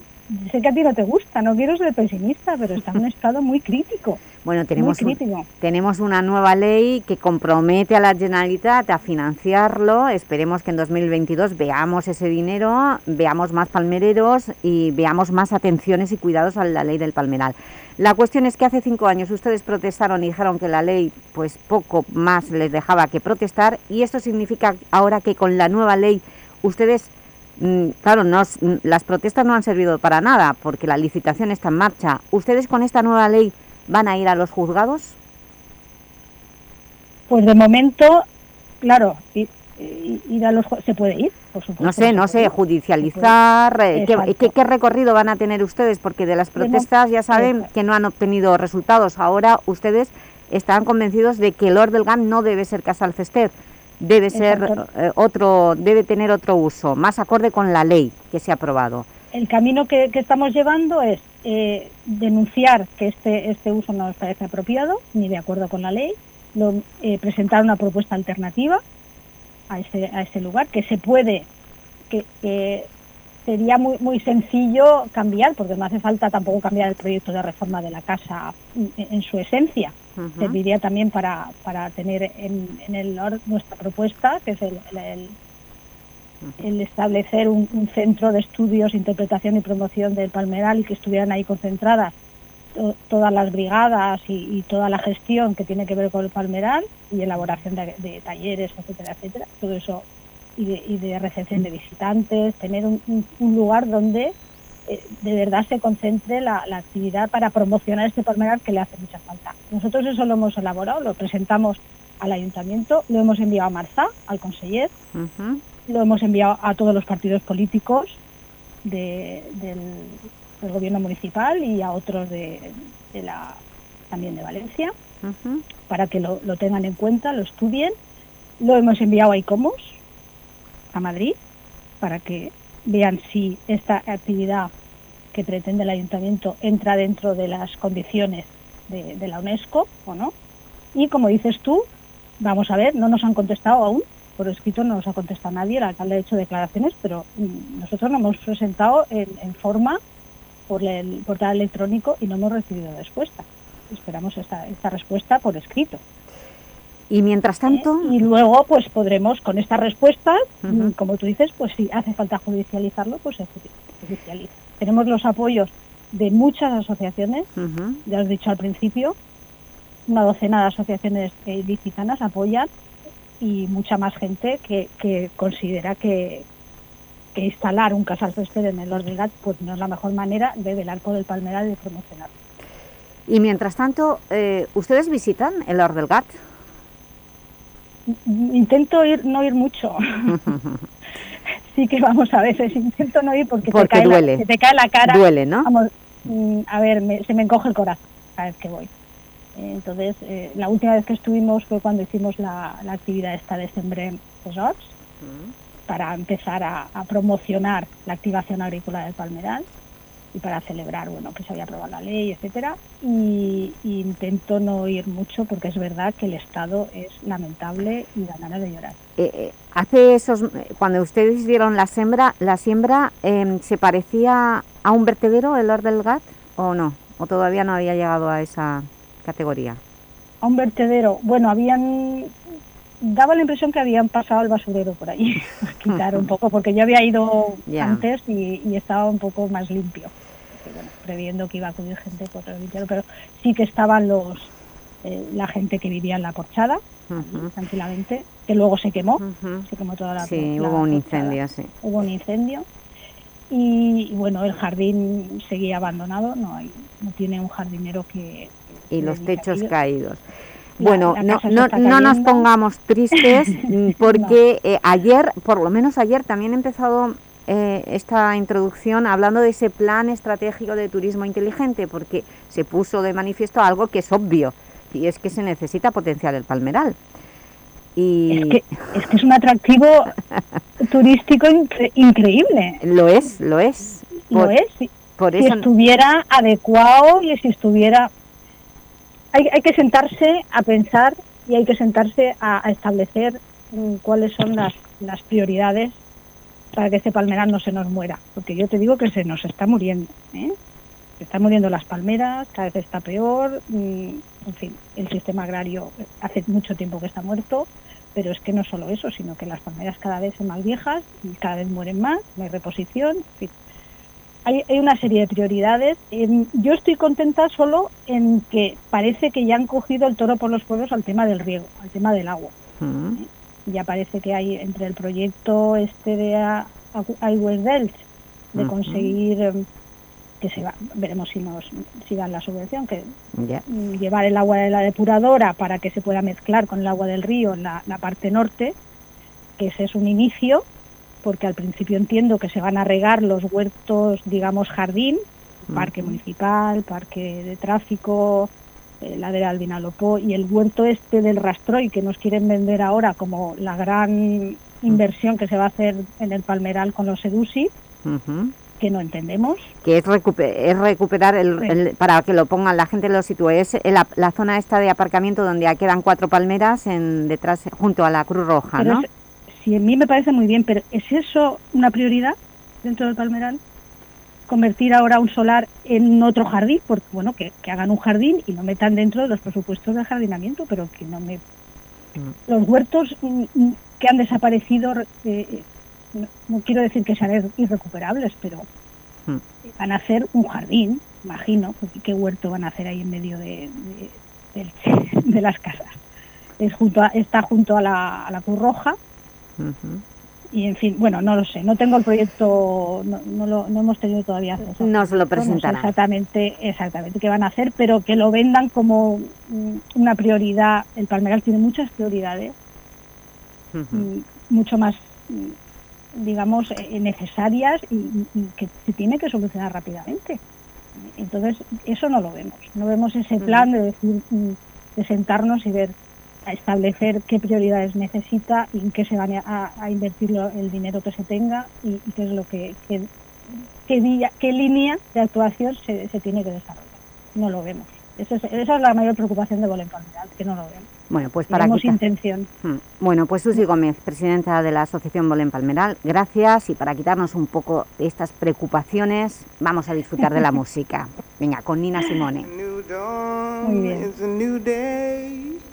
sé que a ti no te gusta, no quiero ser pesimista, pero está en un [LAUGHS] estado muy crítico. Bueno, tenemos, un- crítico. tenemos una nueva ley que compromete a la Generalitat a financiarlo. Esperemos que en 2022 veamos ese dinero, veamos más palmereros y veamos más atenciones y cuidados a la ley del palmeral. La cuestión es que hace cinco años ustedes protestaron y dijeron que la ley pues poco más les dejaba que protestar y esto significa ahora que con la nueva ley ustedes Claro, no mm, las protestas no han servido para nada porque la licitación está en marcha. ¿Ustedes con esta nueva ley van a ir a los juzgados? Pues de momento, claro, ir, a los se puede ir, por supuesto. No sé, no sé, judicializar. eh, ¿qué, Exacto. qué, qué recorrido van a tener ustedes? Porque de las protestas ya saben que no han obtenido resultados. Ahora ustedes están convencidos de que el Lord del GAN no debe ser Casal Fester. Debe ser eh, otro, debe tener otro uso, más acorde con la ley que se ha aprobado. El camino que, que estamos llevando es eh, denunciar que este, este uso no nos parece apropiado, ni de acuerdo con la ley, lo- eh, presentar una propuesta alternativa a ese, a ese lugar, que se puede, que, que sería muy, muy sencillo cambiar, porque no hace falta tampoco cambiar el proyecto de reforma de la casa en, en su esencia. Serviría también para, para tener en, en el, nuestra propuesta, que es el- el- el el establecer un, un centro de estudios, interpretación y promoción del palmeral y que estuvieran ahí concentradas to- todas las brigadas y, y toda la gestión que tiene que ver con el palmeral y elaboración de, de talleres, etcétera, etcétera, todo eso y de, y de recepción de visitantes, tener un, un- un lugar donde eh, de verdad se concentre la, la actividad para promocionar este palmeral que le hace mucha falta. Nosotros eso lo hemos elaborado, lo presentamos al ayuntamiento, lo hemos enviado a Marzá, al conseller, lo hemos enviado a todos los partidos políticos de- del, del gobierno municipal y a otros de, de la, también de Valencia para que lo, lo tengan en cuenta, lo estudien. Lo hemos enviado a ICOMOS, a Madrid, para que vean si esta actividad que pretende el ayuntamiento entra dentro de las condiciones de, de la UNESCO o no. Y como dices tú, vamos a ver, no nos han contestado aún, por escrito no nos ha contestado nadie, el alcalde ha hecho declaraciones, pero mm, nosotros nos hemos presentado en, en forma por el portal electrónico y no hemos recibido respuesta. Esperamos esta, esta respuesta por escrito. Y mientras tanto... Y luego pues podremos con estas respuestas, mm, como tú dices, pues si hace falta judicializarlo, pues se judi- judicializa. Tenemos los apoyos de muchas asociaciones, ya os he dicho al principio, una docena de asociaciones eh, licitanas apoyan y mucha más gente que, que considera que, que instalar un casal fester en el Ordegat pues no es la mejor manera de velar por el palmeral y de promocionarlo. Y mientras tanto, eh, ¿ustedes visitan el Ordelgat? Intento ir, no ir mucho. [LAUGHS] sí que vamos a veces, intento no ir porque, Porque te cae duele. La, se te cae la cara. Duele, ¿no? Vamos, mm, a ver, me- se me encoge el corazón cada vez que voy. Entonces, eh, la última vez que estuvimos fue cuando hicimos la, la actividad esta de Sembrem Resorts para empezar a, a promocionar la activación agrícola del palmeral y para celebrar bueno que se había aprobado la ley, etcétera. Y, y intento no ir mucho porque es verdad que el estado es lamentable y da ganas de llorar. Eh, eh, hace esos, eh, cuando ustedes vieron la siembra, la siembra em, ¿se parecía a un vertedero el Ordelgat o no? ¿O todavía no había llegado a esa categoría? A un vertedero, bueno, habían daba la impresión que habían pasado el basurero por allí [LAUGHS] a quitar un poco porque yo había ido Ya. antes y, y estaba un poco más limpio bueno, previendo que iba a acudir gente por el limpiarlo, pero sí que estaban los eh, la gente que vivía en la porchada allí, tranquilamente que luego se quemó se quemó toda la Sí, la hubo un incendio, sí. hubo un incendio y, y, bueno el jardín seguía abandonado no hay no tiene un jardinero que Y los techos caídos. Bueno, la no, no, no nos pongamos tristes [LAUGHS] mm, porque eh, ayer, por lo menos ayer, también he empezado eh, esta introducción hablando de ese plan estratégico de turismo inteligente porque se puso de manifiesto algo que es obvio y es que se necesita potenciar el palmeral. Y Es que, es que es un atractivo [LAUGHS] turístico incre- increíble. Lo es, lo es. Lo es. Si, por si eso- estuviera adecuado y si estuviera... Hay, hay que sentarse a pensar y hay que sentarse a, establecer mm, cuáles son las, las prioridades para que este palmeral no se nos muera. Porque yo te digo que se nos está muriendo. ¿eh? Se están muriendo las palmeras, cada vez está peor. mm, en fin, el sistema agrario hace mucho tiempo que está muerto, pero es que no solo eso, sino que las palmeras cada vez son más viejas y cada vez mueren más, no hay reposición. en fin. Hay, hay una serie de prioridades. Yo estoy contenta solo en que parece que ya han cogido el toro por los pueblos al tema del riego, al tema del agua. Mm. Ya parece que hay entre el proyecto este de Aigües d'Elx, de conseguir em, que se va, veremos si nos si dan la subvención, que llevar el agua de la depuradora para que se pueda mezclar con el agua del río en la, la parte norte, que ese es un inicio, porque al principio entiendo que se van a regar los huertos, digamos, jardín, parque municipal, parque de tráfico, eh, ladera del Vinalopó y el huerto este del Rastroy que nos quieren vender ahora como la gran inversión que se va a hacer en el Palmeral con los Edusi, Ujú. que no entendemos. Que es, recupe- es recuperar, el, Sí. el- para que lo pongan, la gente lo sitúe, es la, la zona esta de aparcamiento donde quedan cuatro palmeras en detrás junto a la Cruz Roja, Pero ¿no? es- sí, a mí me parece muy bien, pero ¿es eso una prioridad dentro del Palmeral? Convertir ahora un solar en otro jardín, porque bueno, que, que hagan un jardín y no metan dentro de los presupuestos de jardinamiento, pero que no me... Los huertos mm, mm, que han desaparecido, eh, no, no quiero decir que sean ir- irrecuperables, pero Mm. van a hacer un jardín, imagino, porque qué huerto van a hacer ahí en medio de, de- [LAUGHS] las casas. Es junto a- está junto a la, a la Cruz Roja, Y en fin, bueno, no lo sé, no tengo el proyecto, no, no, lo, no hemos tenido todavía acceso. Nos lo No sé presentarán. exactamente, exactamente qué van a hacer, pero que lo vendan como mm, una prioridad. El Palmeral tiene muchas prioridades, mm, mucho más, mm, digamos, eh, necesarias y, y- que se tiene que solucionar rápidamente. Entonces, eso no lo vemos. No vemos ese plan de decir, de sentarnos y ver, a establecer qué prioridades necesita y en qué se va a, a invertir lo- el dinero que se tenga y, y qué es lo que, qué, qué, día- qué línea de actuación se, se tiene que desarrollar. No lo vemos. Esa es, esa es la mayor preocupación de Bolén Palmeral, que no lo vemos. Bueno, pues para Tenemos quitar- intención. Mm. Bueno, pues Susi Gómez, presidenta de la Asociación Bolén Palmeral, gracias y para quitarnos un poco de estas preocupaciones, vamos a disfrutar de la [LAUGHS] música. Venga, con Nina Simone. Muy bien.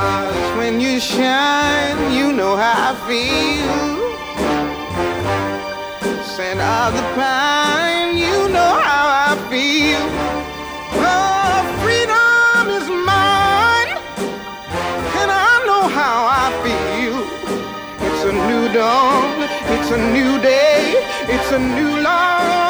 Stars, when you shine, you know how I feel. Scent of the pine, you know how I feel. Oh, freedom is mine, and I know how I feel. It's a new dawn, it's a new day, it's a new life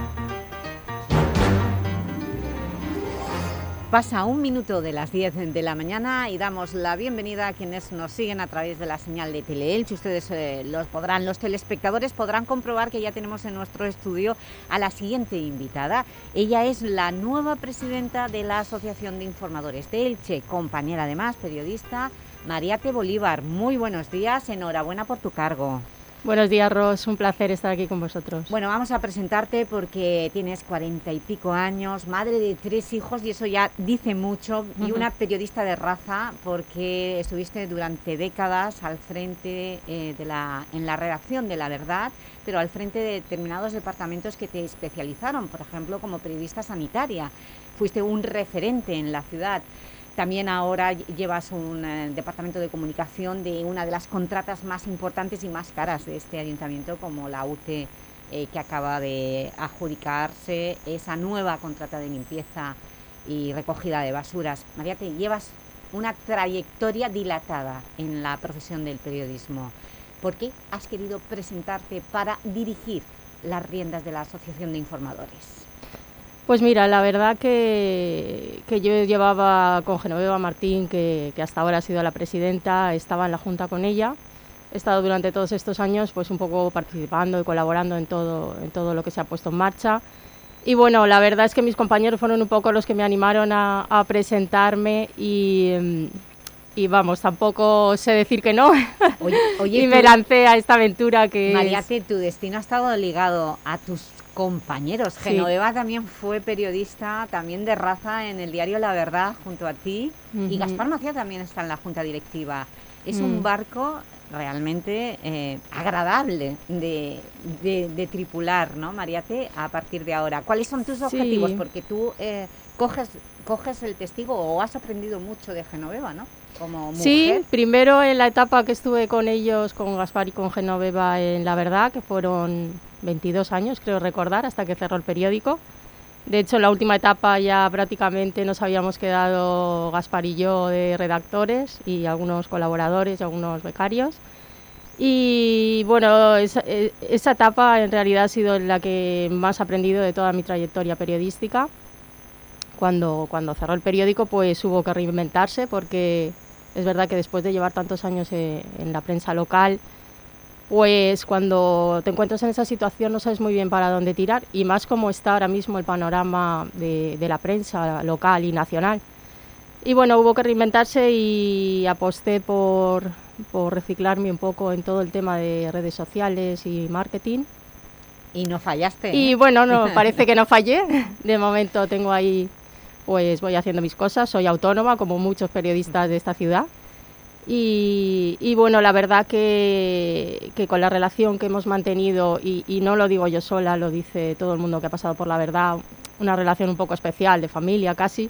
Pasa un minuto de las 10 de la mañana y damos la bienvenida a quienes nos siguen a través de la señal de Teleelch. Ustedes eh, los podrán, los telespectadores podrán comprobar que ya tenemos en nuestro estudio a la siguiente invitada. Ella es la nueva presidenta de la Asociación de Informadores de Elche, compañera además, periodista, Mariate Bolívar. Muy buenos días, enhorabuena por tu cargo. Buenos días, Ros. Un placer estar aquí con vosotros. Bueno, vamos a presentarte porque tienes cuarenta y pico años, madre de tres hijos y eso ya dice mucho, y Ujú. una periodista de raza porque estuviste durante décadas al frente eh, de la, en la redacción de La Verdad, pero al frente de determinados departamentos que te especializaron, por ejemplo, como periodista sanitaria. Fuiste un referente en la ciudad. También ahora llevas un eh, departamento de comunicación de una de las contratas más importantes y más caras de este ayuntamiento, como la UTE, eh, que acaba de adjudicarse esa nueva contrata de limpieza y recogida de basuras. María, te llevas una trayectoria dilatada en la profesión del periodismo. ¿Por qué has querido presentarte para dirigir las riendas de la Asociación de Informadores? Pues mira, la verdad que, que yo llevaba con Genoveva Martín, que, que hasta ahora ha sido la presidenta, estaba en la Junta con ella. He estado durante todos estos años pues un poco participando y colaborando en todo, en todo lo que se ha puesto en marcha. Y bueno, la verdad es que mis compañeros fueron un poco los que me animaron a, a presentarme y, mm, y vamos, tampoco sé decir que no. oye, [LAUGHS] y me lancé a esta aventura que es- Mariate, tu destino ha estado ligado a tus compañeros. Sí. Genoveva también fue periodista, también de raza en el diario La Verdad, junto a ti. Y. Gaspar Macía también está en la junta directiva. Es Mm. un barco realmente eh, agradable de, de- de tripular, ¿no, Mariate, a partir de ahora? ¿Cuáles son tus Sí. objetivos? Porque tú eh, coges, coges el testigo o has aprendido mucho de Genoveva, ¿no? Como mujer. Sí, primero en la etapa que estuve con ellos, con Gaspar y con Genoveva en La Verdad, que fueron 22 años, creo recordar, hasta que cerró el periódico. De hecho, en la última etapa ya prácticamente nos habíamos quedado Gaspar y yo de redactores y algunos colaboradores y algunos becarios. Y bueno, esa, eh, esa etapa en realidad ha sido la que más he aprendido de toda mi trayectoria periodística cuando, cuando cerró el periódico, pues hubo que reinventarse porque es verdad que después de llevar tantos años eh, en la prensa local, pues cuando te encuentras en esa situación no sabes muy bien para dónde tirar y más como está ahora mismo el panorama de, de la prensa local y nacional. Y bueno, hubo que reinventarse y aposté por, por reciclarme un poco en todo el tema de redes sociales y marketing. Y no fallaste. Y ¿eh? bueno, no, [LAUGHS] parece que no fallé. De momento tengo ahí, pues voy haciendo mis cosas, soy autónoma como muchos periodistas de esta ciudad. Y, y bueno, la verdad que, que con la relación que hemos mantenido, y, y no lo digo yo sola, lo dice todo el mundo que ha pasado por la verdad, una relación un poco especial, de familia casi,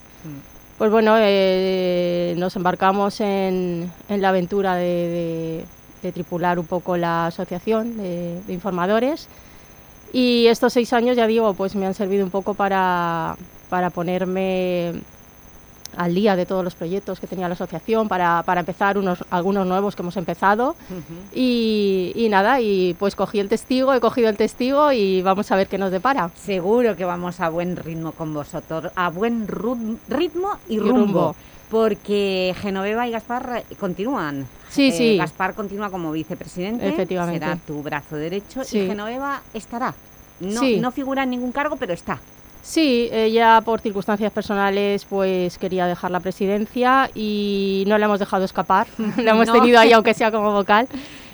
pues bueno, eh, nos embarcamos en, en la aventura de, de- de tripular un poco la asociación de, de informadores. Y estos seis años, ya digo, pues me han servido un poco para, para ponerme al día de todos los proyectos que tenía la asociación, para, para empezar unos, algunos nuevos que hemos empezado. Y, y nada, y pues cogí el testigo, he cogido el testigo y vamos a ver qué nos depara. Seguro que vamos a buen ritmo con vosotros, a buen ritmo y Y rumbo, porque Genoveva y Gaspar continúan. Sí, Eh, sí. Gaspar continúa como vicepresidente, Efectivamente. será tu brazo derecho, Sí. y Genoveva estará. No, Sí. no figura en ningún cargo, pero está. Sí, ella por circunstancias personales pues quería dejar la presidencia y no la hemos dejado escapar, [LAUGHS] la hemos No. tenido ahí aunque sea como vocal.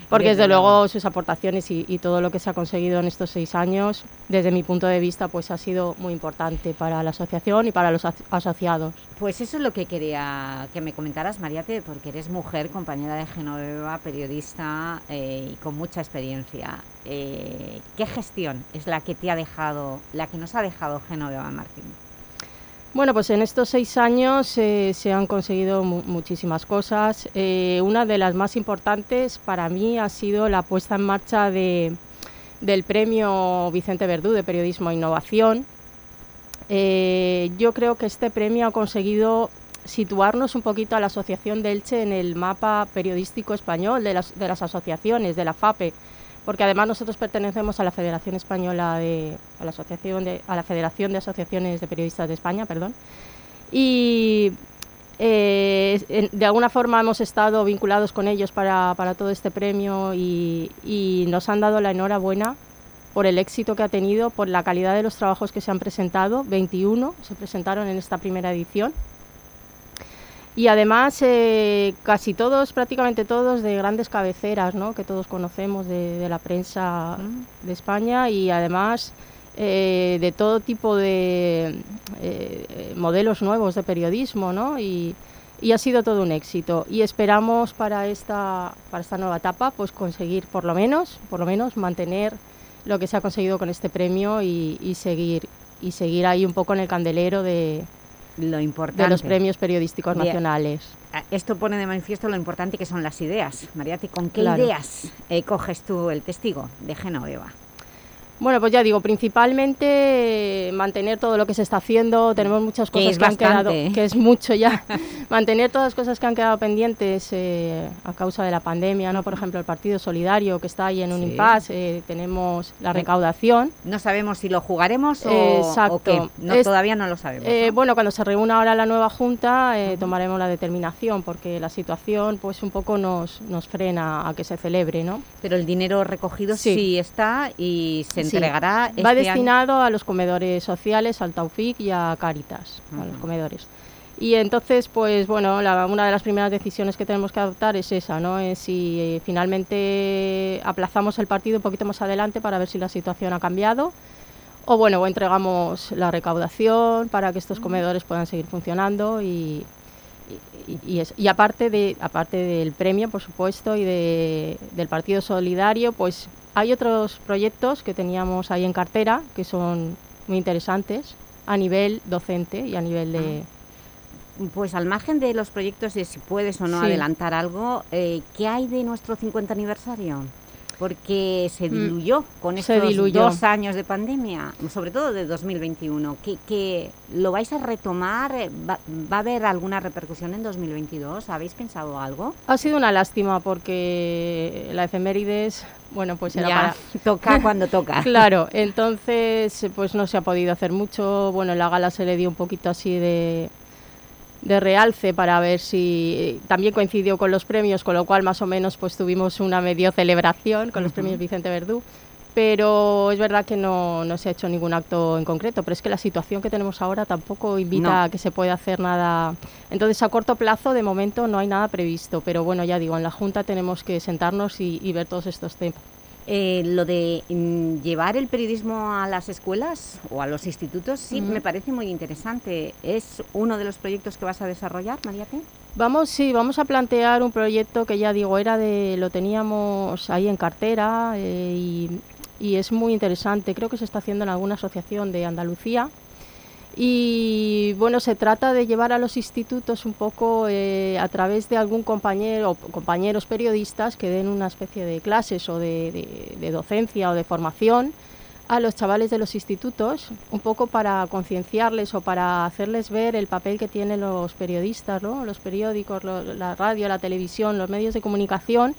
Porque Desde luego. luego sus aportaciones y, y todo lo que se ha conseguido en estos seis años, desde mi punto de vista, pues ha sido muy importante para la asociación y para los aso- asociados. Pues eso es lo que quería que me comentaras, Mariate, porque eres mujer, compañera de Genoveva, periodista eh, y con mucha experiencia. Eh, ¿Qué gestión es la que te ha dejado, la que nos ha dejado Genoveva Martín? Bueno, pues en estos seis años eh, se han conseguido mu- muchísimas cosas. Eh, una de las más importantes para mí ha sido la puesta en marcha de, del premio Vicente Verdú de Periodismo e Innovación. Eh, yo creo que este premio ha conseguido situarnos un poquito a la Asociación de Elche en el mapa periodístico español de las, de las asociaciones, de la FAPE, porque además nosotros pertenecemos a la Federación Española de, a la Asociación a la Federación de Asociaciones de Periodistas de España, perdón, y eh, de alguna forma hemos estado vinculados con ellos para, para todo este premio y nos han dado la enhorabuena por el éxito que ha tenido, por la calidad de los trabajos que se han presentado, 21 se presentaron en esta primera edición. Y además, eh, casi todos, prácticamente todos, de grandes cabeceras, ¿no? que todos conocemos de, de la prensa de España y además eh, de todo tipo de eh, modelos nuevos de periodismo, ¿no? Y, y ha sido todo un éxito. Y esperamos para esta, para esta nueva etapa pues conseguir por lo menos, por lo menos mantener lo que se ha conseguido con este premio y, y seguir y seguir ahí un poco en el candelero de, Lo importante. de los premios periodísticos Bien. nacionales. Esto pone de manifiesto lo importante que son las ideas. Mariate, ¿con qué Claro. ideas eh, coges tú el testigo de Genoveva? Bueno, pues ya digo, principalmente eh, mantener todo lo que se está haciendo. Tenemos muchas Que cosas es que han quedado, que es mucho ya. [LAUGHS] mantener todas las cosas que han quedado pendientes eh, a causa de la pandemia, ¿no? Por ejemplo, el Partido Solidario que está ahí en un Sí. impasse. eh, tenemos la recaudación. No sabemos si lo jugaremos o, Exacto. o qué. No, Es- todavía no lo sabemos. Eh, ¿no? Bueno, cuando se reúna ahora la nueva junta tomaremos la determinación porque la situación pues un poco nos, nos frena a que se celebre, ¿no? Pero el dinero recogido sí, Sí. está y se Sí. entregará Va este año. destinado a los comedores sociales, al Taufik y a Caritas, a los comedores. Y entonces, pues bueno, la- una de las primeras decisiones que tenemos que adoptar es esa, ¿no? Es si eh, finalmente aplazamos el partido un poquito más adelante para ver si la situación ha cambiado o bueno, o entregamos la recaudación para que estos comedores puedan seguir funcionando y, y, y es- y aparte, de, aparte del premio, por supuesto, y de- del Partido Solidario, pues hay otros proyectos que teníamos ahí en cartera que son muy interesantes a nivel docente y a nivel de... Pues al margen de los proyectos de si puedes o no Sí. adelantar algo, eh, ¿qué hay de nuestro 50 aniversario? Porque se Mm, diluyó con estos diluyó. dos años de pandemia, sobre todo de 2021. ¿Qué, qué- lo vais a retomar? ¿Va, va a haber alguna repercusión en 2022? ¿Habéis pensado algo? Ha sido una lástima porque la efemérides, bueno, pues era Ya, para... [LAUGHS] toca cuando [LAUGHS] toca. claro, entonces pues no se ha podido hacer mucho. Bueno, en la gala se le dio un poquito así de, de realce para ver si también coincidió con los premios, con lo cual más o menos pues tuvimos una medio celebración con los premios Vicente Verdú. Pero es verdad que no, no se ha hecho ningún acto en concreto, pero es que la situación que tenemos ahora tampoco invita No. a que se pueda hacer nada. Entonces, a corto plazo, de momento, no hay nada previsto, pero bueno, ya digo, en la Junta tenemos que sentarnos y, y ver todos estos temas. Eh, lo de mm, llevar el periodismo a las escuelas o a los institutos, sí, me parece muy interesante. ¿Es uno de los proyectos que vas a desarrollar, Mariate? Vamos, sí, vamos a plantear un proyecto que ya digo, era de, lo teníamos ahí en cartera eh, y, y es muy interesante. Creo que se está haciendo en alguna asociación de Andalucía. Y bueno, se trata de llevar a los institutos un poco eh, a través de algún compañero o compañeros periodistas que den una especie de clases o de, de- docencia o de formación a los chavales de los institutos, un poco para concienciarles o para hacerles ver el papel que tienen los periodistas, ¿no? los periódicos, lo- la radio, la televisión, los medios de comunicación,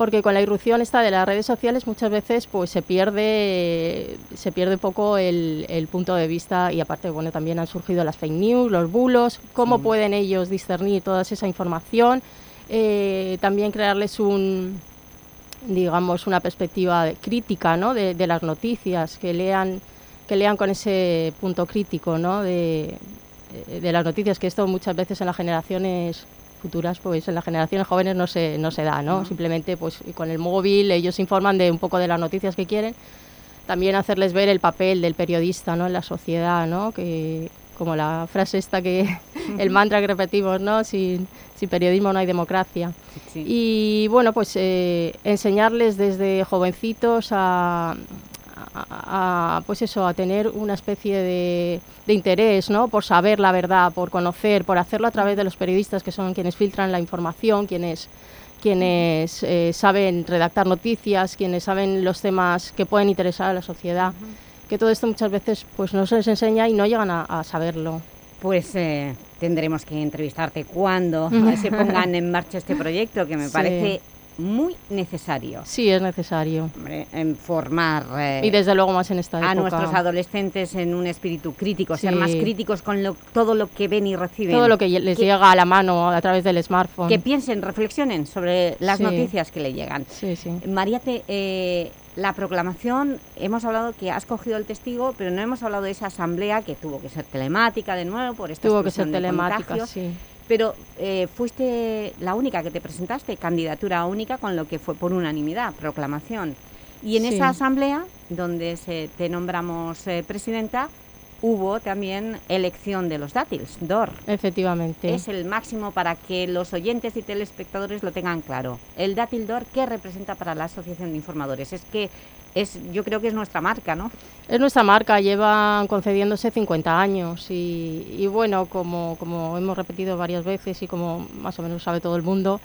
porque con la irrupción esta de las redes sociales muchas veces pues se pierde se pierde un poco el, el punto de vista y aparte bueno también han surgido las fake news, los bulos, cómo Sí. pueden ellos discernir toda esa información, eh, también crearles un digamos una perspectiva crítica ¿no? de, de las noticias, que lean que lean con ese punto crítico ¿no? de, de las noticias, que esto muchas veces en las generaciones futuras, pues en las generaciones jóvenes no se, no se da, ¿no? Simplemente pues con el móvil ellos se informan de un poco de las noticias que quieren. También hacerles ver el papel del periodista, ¿no? En la sociedad, ¿no? Que como la frase esta que [LAUGHS] el mantra que repetimos, ¿no? Sin, sin periodismo no hay democracia. Y bueno, pues eh, enseñarles desde jovencitos a, a- a, pues eso, a tener una especie de, de interés, ¿no? Por saber la verdad, por conocer, por hacerlo a través de los periodistas que son quienes filtran la información, quienes quienes eh, saben redactar noticias, quienes saben los temas que pueden interesar a la sociedad, que todo esto muchas veces pues no se les enseña y no llegan a, a saberlo. Pues eh, tendremos que entrevistarte cuando se pongan en marcha este proyecto, que me Sí. parece muy necesario. Sí, es necesario. En formar eh, Y desde luego más en esta a nuestros adolescentes en un espíritu crítico, ser más críticos con lo- todo lo que ven y reciben. Todo lo que les Que- llega a la mano a través del smartphone. Que piensen, reflexionen sobre las Sí. noticias que le llegan. Sí, sí. Mariate, eh, la proclamación, hemos hablado que has cogido el testigo, pero no hemos hablado de esa asamblea que tuvo que ser telemática de nuevo por esta Tuvo que ser telemática, sí. Pero eh, fuiste la única que te presentaste, candidatura única, con lo que fue por unanimidad, proclamación. Y en Sí. esa asamblea, donde se, te nombramos eh, presidenta, hubo también elección de los dátiles, DOR. Efectivamente. Es el máximo para que los oyentes y telespectadores lo tengan claro. El dátil DOR, ¿qué representa para la Asociación de Informadores? Es que es, yo creo que es nuestra marca, ¿no? Es nuestra marca, llevan concediéndose 50 años y, y bueno, como, como hemos repetido varias veces y como más o menos sabe todo el mundo,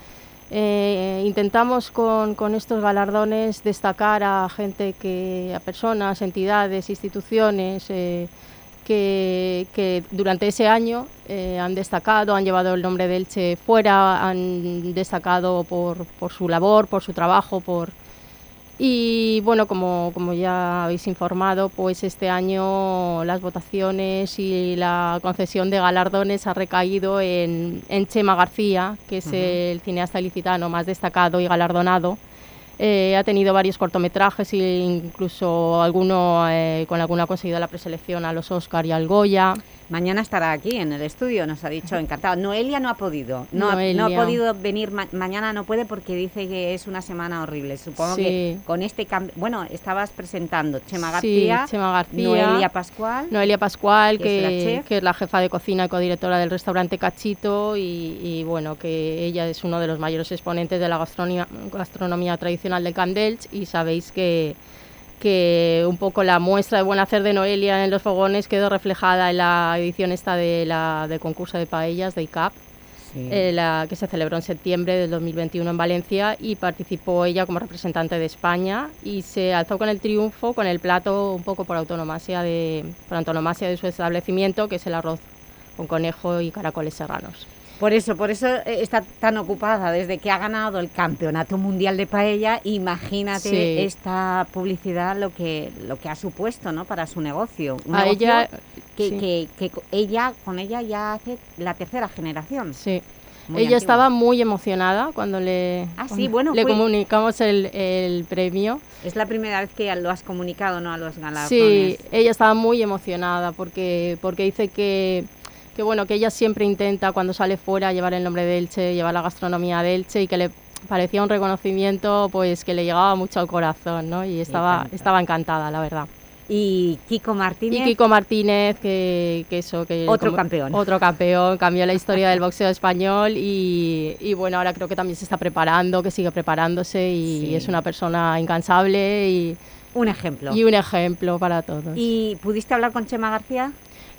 eh, intentamos con, con estos galardones destacar a gente que, a personas, entidades, instituciones eh, que, que durante ese año eh, han destacado, han llevado el nombre de Elche fuera, han destacado por, por su labor, por su trabajo, por, y bueno, como, como ya habéis informado, pues este año las votaciones y la concesión de galardones ha recaído en, en Chema García, que es el cineasta ilicitano más destacado y galardonado. Eh, ha tenido varios cortometrajes e incluso alguno eh, con alguno ha conseguido la preselección a los Oscar y al Goya. Mañana estará aquí en el estudio, nos ha dicho encantado. Noelia no ha podido, no, ha- no Noelia. ha podido venir, ma- mañana no puede porque dice que es una semana horrible. Supongo Sí. que con este cambio... Bueno, estabas presentando Chema Sí, García, Chema García, Noelia Pascual... Noelia Pascual, que es la que, chef. que es la jefa de cocina y codirectora del restaurante Cachito y, y, bueno, que ella es uno de los mayores exponentes de la gastronomía, gastronomía tradicional de Candelch y sabéis que, que un poco la muestra de buen hacer de Noelia en los fogones quedó reflejada en la edición esta de la, del concurso de paellas de ICAP. eh, la que se celebró en septiembre del 2021 en Valencia y participó ella como representante de España y se alzó con el triunfo con el plato un poco por autonomasia de, por antonomasia de su establecimiento, que es el arroz con conejo y caracoles serranos. Por eso, por eso eh, está tan ocupada desde que ha ganado el Campeonato Mundial de Paella. Imagínate Sí. esta publicidad lo que lo que ha supuesto, ¿no? Para su negocio. Un A negocio ella- que, sí. que, que ella con ella ya hace la tercera generación. Sí. Muy ella antigua. estaba muy emocionada cuando le, Ah, sí, cuando bueno, le comunicamos el, el premio. Es la primera vez que lo has comunicado, ¿no? A los galardones. Sí, ella estaba muy emocionada porque, porque dice que, que, bueno, que ella siempre intenta cuando sale fuera llevar el nombre de Elche, llevar la gastronomía de Elche y que le parecía un reconocimiento pues que le llegaba mucho al corazón, ¿no? Y estaba, estaba encantada, la verdad. Y Kiko Martínez. Y Kiko Martínez, que, que eso, que... Otro como- campeón. Otro campeón, cambió la historia del boxeo español y, y, bueno, ahora creo que también se está preparando, que sigue preparándose y Sí. es una persona incansable y... Un ejemplo. Y un ejemplo para todos. ¿Y pudiste hablar con Chema García?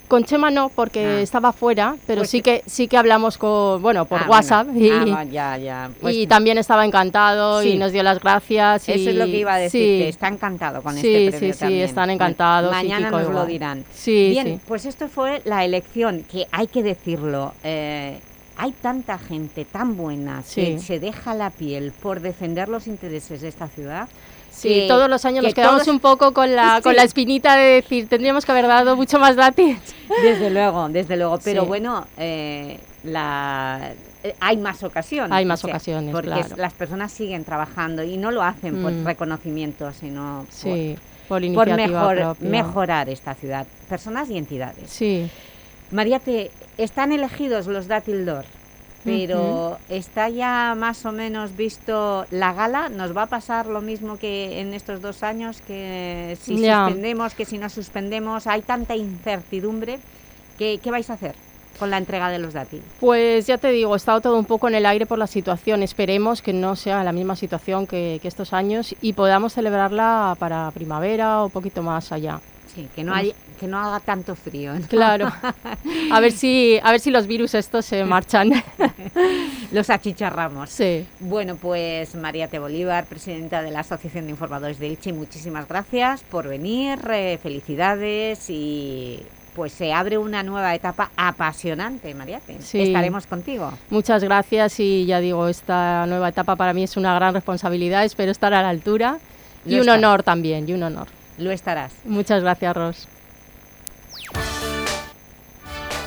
Con Chema no, porque Ah. estaba fuera, pero Pues sí que sí que hablamos con, bueno, por Ah, WhatsApp bueno. y, Ah, ya, ya. Pues- y también estaba encantado Sí. y nos dio las gracias. Eso y- es lo que iba a decir, sí. que está encantado con Sí, este premio sí, sí, también. están encantados, Bueno, y mañana nos lo dirán. Bien, pues esto fue la elección, que hay que decirlo. eh, hay tanta gente tan buena que se deja la piel por defender los intereses de esta ciudad. Sí, que- todos los años que nos quedamos todos- un poco con la, con la espinita de decir, tendríamos que haber dado mucho más dátiles. [LAUGHS] Desde luego, desde luego. Pero Sí. bueno, eh, la, eh, hay más ocasiones. Hay más ocasiones, Porque claro. las personas siguen trabajando y no lo hacen por Mm. reconocimiento, sino Sí, por por mejor- propia. mejorar esta ciudad. Personas y entidades. Sí. María, ¿te- ¿están elegidos los Dátil D'Or? Pero ¿está ya más o menos visto la gala? ¿Nos va a pasar lo mismo que en estos dos años? Que si Ya. suspendemos, que si no suspendemos, hay tanta incertidumbre. ¿Qué, qué vais a hacer con la entrega de los dátiles? Pues ya te digo, he estado todo un poco en el aire por la situación. Esperemos que no sea la misma situación que, que estos años y podamos celebrarla para primavera o un poquito más allá. Sí, que no, hay, que no haga tanto frío. ¿no? Claro. [LAUGHS] A ver si, a ver si los virus estos se marchan. [LAUGHS] Los achicharramos. Sí. Bueno, pues María T. Bolívar, presidenta de la Asociación de Informadores de Elche, muchísimas gracias por venir, eh, felicidades y pues se abre una nueva etapa apasionante, Mariate. Sí. Estaremos contigo. Muchas gracias y ya digo, esta nueva etapa para mí es una gran responsabilidad. Espero estar a la altura y un honor también, y un honor. Lo estarás. Muchas gracias, Ros.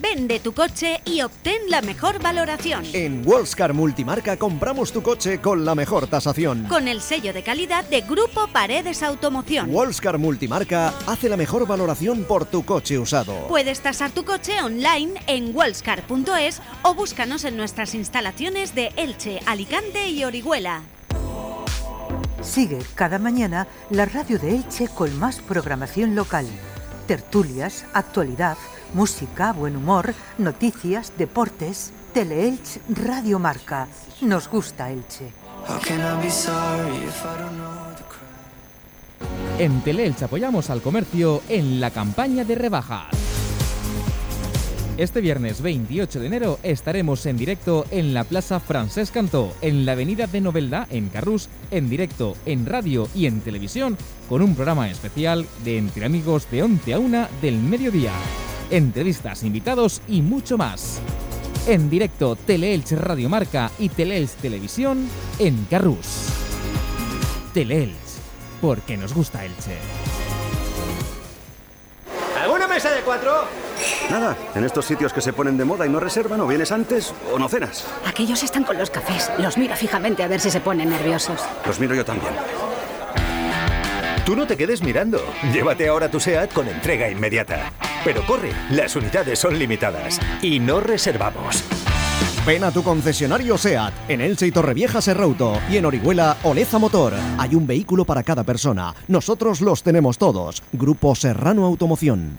Vende tu coche y obtén la mejor valoración. En Wallscar Multimarca compramos tu coche con la mejor tasación. Con el sello de calidad de Grupo Paredes Automoción. Wallscar Multimarca hace la mejor valoración por tu coche usado. Puedes tasar tu coche online en wallscar.es o búscanos en nuestras instalaciones de Elche, Alicante y Orihuela. Sigue cada mañana la radio de Elche con más programación local. Tertulias, actualidad, música, buen humor, noticias, deportes. Teleelch Radio Marca. Nos gusta Elche. En Teleelch apoyamos al comercio en la campaña de rebajas. Este viernes 28 de enero estaremos en directo en la Plaza Francesc Cantó, en la avenida de Novelda, en Carrús, en directo, en radio y en televisión, con un programa especial de Entre Amigos de 11 a 1 del mediodía. Entrevistas, invitados y mucho más. En directo, Teleelch Radio Marca y Teleelch Televisión en Carrús. Teleelch, porque nos gusta Elche. ¿Alguna mesa de cuatro? Nada, en estos sitios que se ponen de moda y no reservan, o vienes antes o no cenas. Aquellos están con los cafés. Los mira fijamente a ver si se ponen nerviosos. Los miro yo también. Tú no te quedes mirando. Llévate ahora tu SEAT con entrega inmediata. Pero corre, las unidades son limitadas y no reservamos. Ven a tu concesionario SEAT, en Elche y Torrevieja Serrauto y en Orihuela Oleza Motor. Hay un vehículo para cada persona. Nosotros los tenemos todos. Grupo Serrano Automoción.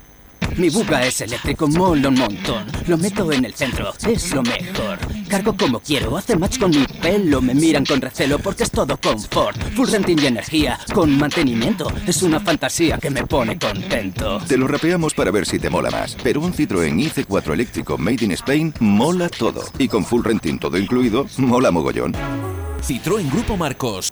Mi buga es eléctrico, mola un montón. Lo meto en el centro, es lo mejor. Cargo como quiero, hace match con mi pelo. Me miran con recelo porque es todo confort. Full renting y energía, con mantenimiento. Es una fantasía que me pone contento. Te lo rapeamos para ver si te mola más. Pero un Citroën IC4 eléctrico Made in Spain mola todo. Y con full renting todo incluido, mola mogollón. Citroën Grupo Marcos.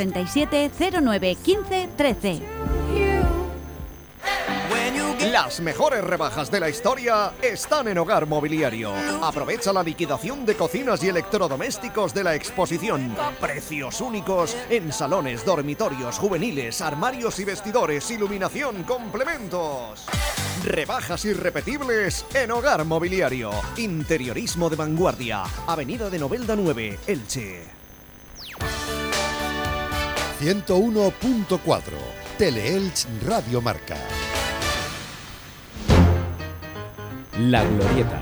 637 09 15 13. Las mejores rebajas de la historia están en Hogar Mobiliario. Aprovecha la liquidación de cocinas y electrodomésticos de la exposición. Precios únicos en salones, dormitorios, juveniles, armarios y vestidores, iluminación, complementos. Rebajas irrepetibles en Hogar Mobiliario. Interiorismo de vanguardia. Avenida de Novelda 9, Elche. 101.4 Teleelch Radio Marca. La Glorieta,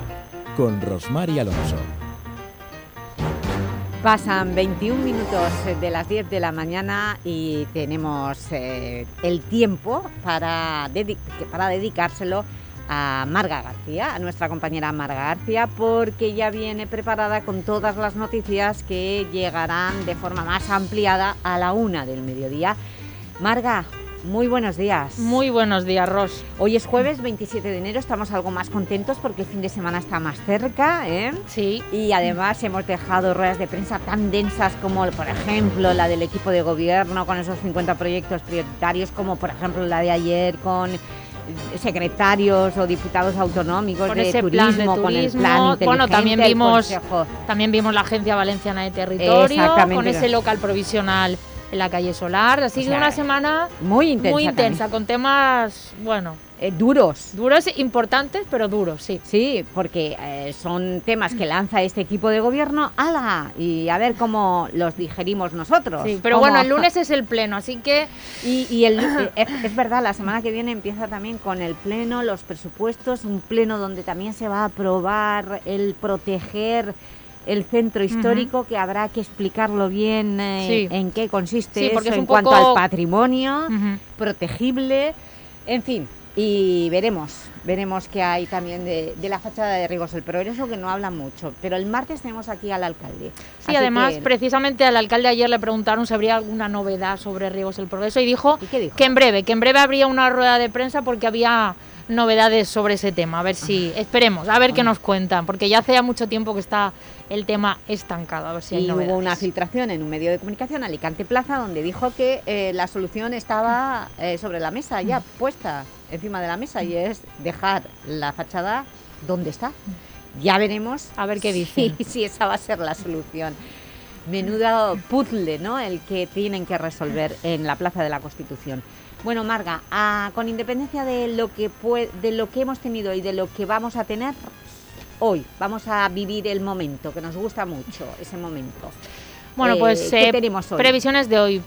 con Rosmar y Alonso. Pasan 21 minutos de las 10 de la mañana y tenemos eh, el tiempo para, dedi- para dedicárselo a Marga García, a nuestra compañera Marga García, porque ya viene preparada con todas las noticias que llegarán de forma más ampliada a la una del mediodía. Marga, muy buenos días. Muy buenos días, Ros. Hoy es jueves 27 de enero, estamos algo más contentos porque el fin de semana está más cerca, ¿eh? Sí. Y además hemos dejado ruedas de prensa tan densas como, por ejemplo, la del equipo de gobierno con esos 50 proyectos prioritarios, como por ejemplo la de ayer con secretarios o diputados autonómicos Con de ese turismo, plan de con el turismo. plan bueno, también vimos, también vimos la Agencia Valenciana de Territorio, con ese local provisional en la calle Solar. Así O que una semana muy intensa muy intensa también. con temas, bueno... duros. Duros, importantes, pero duros, sí. Sí, porque eh, son temas que lanza este equipo de gobierno, ¡ala! Y a ver cómo los digerimos nosotros. Sí, pero Cómo- bueno, el lunes es el pleno, así que... Y, y el, eh, es, es verdad, la semana que viene empieza también con el pleno, los presupuestos, un pleno donde también se va a aprobar el proteger el centro histórico, que habrá que explicarlo bien eh, Sí. en qué consiste Sí, eso es en cuanto al patrimonio protegible, en fin. Y veremos, veremos qué hay también de, de la fachada de Rigos del Progreso, que no habla mucho. Pero el martes tenemos aquí al alcalde. Sí, además, que- precisamente al alcalde ayer le preguntaron si habría alguna novedad sobre Riegos el Progreso y dijo, que en breve, que en breve habría una rueda de prensa porque había novedades sobre ese tema. A ver si, esperemos, a ver qué nos cuentan, porque ya hace ya mucho tiempo que está el tema estancado, a ver si hay y novedades. hubo una filtración en un medio de comunicación, Alicante Plaza, donde dijo que eh, la solución estaba eh, sobre la mesa, ya puesta encima de la mesa, y es dejar la fachada donde está. Ya veremos a ver qué si, dicen. [LAUGHS] si esa va a ser la solución. Menudo puzzle, ¿no? El que tienen que resolver en la Plaza de la Constitución. Bueno, Marga, ah, con independencia de lo que de lo que hemos tenido y de lo que vamos a tener hoy, vamos a vivir el momento, que nos gusta mucho ese momento. Bueno, Eh, pues ¿qué eh, previsiones de hoy.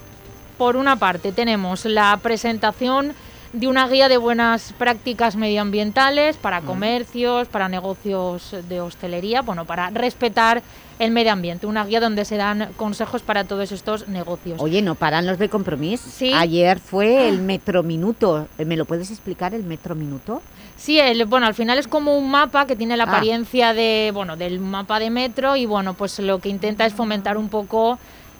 Por una parte tenemos la presentación de una guía de buenas prácticas medioambientales para comercios, para negocios de hostelería, bueno, para respetar el medio ambiente. Una guía donde se dan consejos para todos estos negocios. Oye, no paran los de compromiso. Sí. Ayer fue el metro minuto. ¿Me lo puedes explicar el metro minuto? Sí, el- bueno, al final es como un mapa que tiene la Ah. apariencia de, bueno, del mapa de metro y bueno, pues lo que intenta es fomentar un poco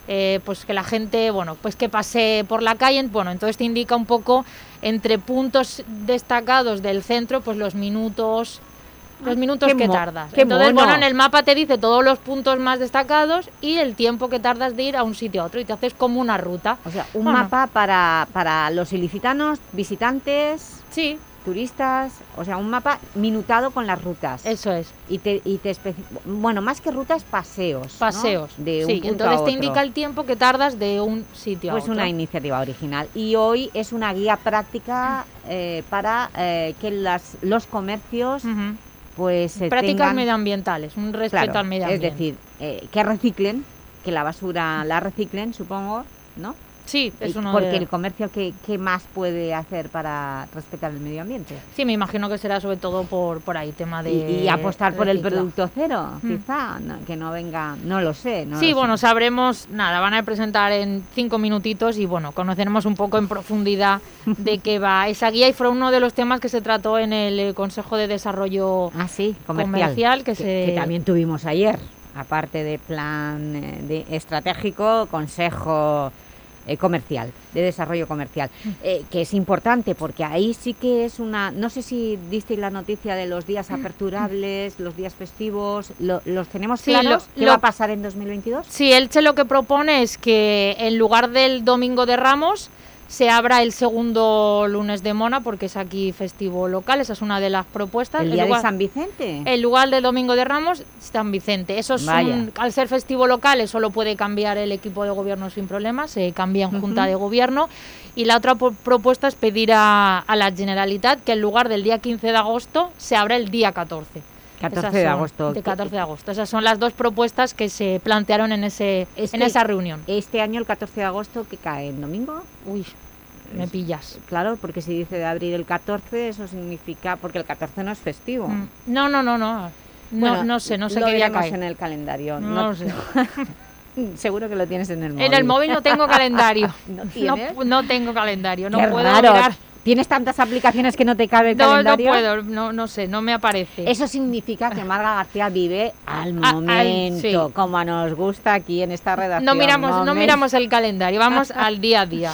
eh, pues que la gente, bueno, pues que pase por la calle, bueno, entonces te indica un poco entre puntos destacados del centro, pues los minutos los minutos qué que tardas. Entonces, mono. bueno, en el mapa te dice todos los puntos más destacados y el tiempo que tardas de ir a un sitio a otro y te haces como una ruta. O sea, un Bueno, mapa para, para los ilicitanos, visitantes, sí. Turistas, o sea, un mapa minutado con las rutas. Eso es. Y te, y te bueno, más que rutas, paseos. ¿no? Paseos. De un sí, punto a entonces te otro. indica el tiempo que tardas de un sitio Pues a otro. una iniciativa original. Y hoy es una guía práctica eh, para eh, que las, los comercios pues eh, Prácticas tengan- medioambientales, un respeto Claro, al medio Es ambiente. decir, eh, que reciclen, que la basura la reciclen, supongo, ¿no? Sí, es uno Porque de- el comercio, ¿qué, qué más puede hacer para respetar el medio ambiente? Sí, me imagino que será sobre todo por, por ahí, tema de... Y, y apostar por el producto cero, Mm. quizá, no- que no venga, no lo sé. No sí, lo bueno, sé. sabremos, nada, van a presentar en cinco minutitos y bueno, conoceremos un poco en profundidad [LAUGHS] de qué va esa guía y fue uno de los temas que se trató en el eh, Consejo de Desarrollo Ah, comercial, comercial que, se... que también tuvimos ayer, aparte de plan eh, de estratégico, consejo eh, comercial, de desarrollo comercial, Mm. eh, que es importante porque ahí sí que es una, no sé si disteis la noticia de los días aperturables, los días festivos, lo- los tenemos Sí, claros, lo- ¿qué lo- va a pasar en 2022? Sí, Elche lo que propone es que en lugar del domingo de Ramos se abra el segundo lunes de Mona, porque es aquí festivo local, esa es una de las propuestas. ¿El día de lugar- San Vicente? En lugar del domingo de Ramos, San Vicente. Eso es un- al ser festivo local, eso lo puede cambiar el equipo de gobierno sin problemas, se cambia en junta de gobierno. Y la otra propuesta es pedir a, a la Generalitat que en lugar del día 15 de agosto se abra el día 14. 14 Esas de agosto. De 14 de agosto. Esas son las dos propuestas que se plantearon en, ese, Es en esa reunión. Este año, el 14 de agosto, que cae en domingo. Uy, me pillas. Claro, porque si dice de abrir el 14, eso significa... Porque el 14 no es festivo. Mm, No, no, no, no. No, Bueno, no sé, no sé qué día cae. en el calendario. No lo [LAUGHS] sé. Seguro que lo tienes en el móvil. En el móvil no tengo calendario. [LAUGHS] ¿No no, tengo calendario, no Qué puedo raro. mirar. ¿Tienes tantas aplicaciones que no te cabe el No, no calendario? puedo, no, no sé, no me aparece. Eso significa que Marga García vive al Ah, al- momento, sí. como nos gusta aquí en esta redacción. No miramos, no miramos el calendario, vamos [LAUGHS] al día a día.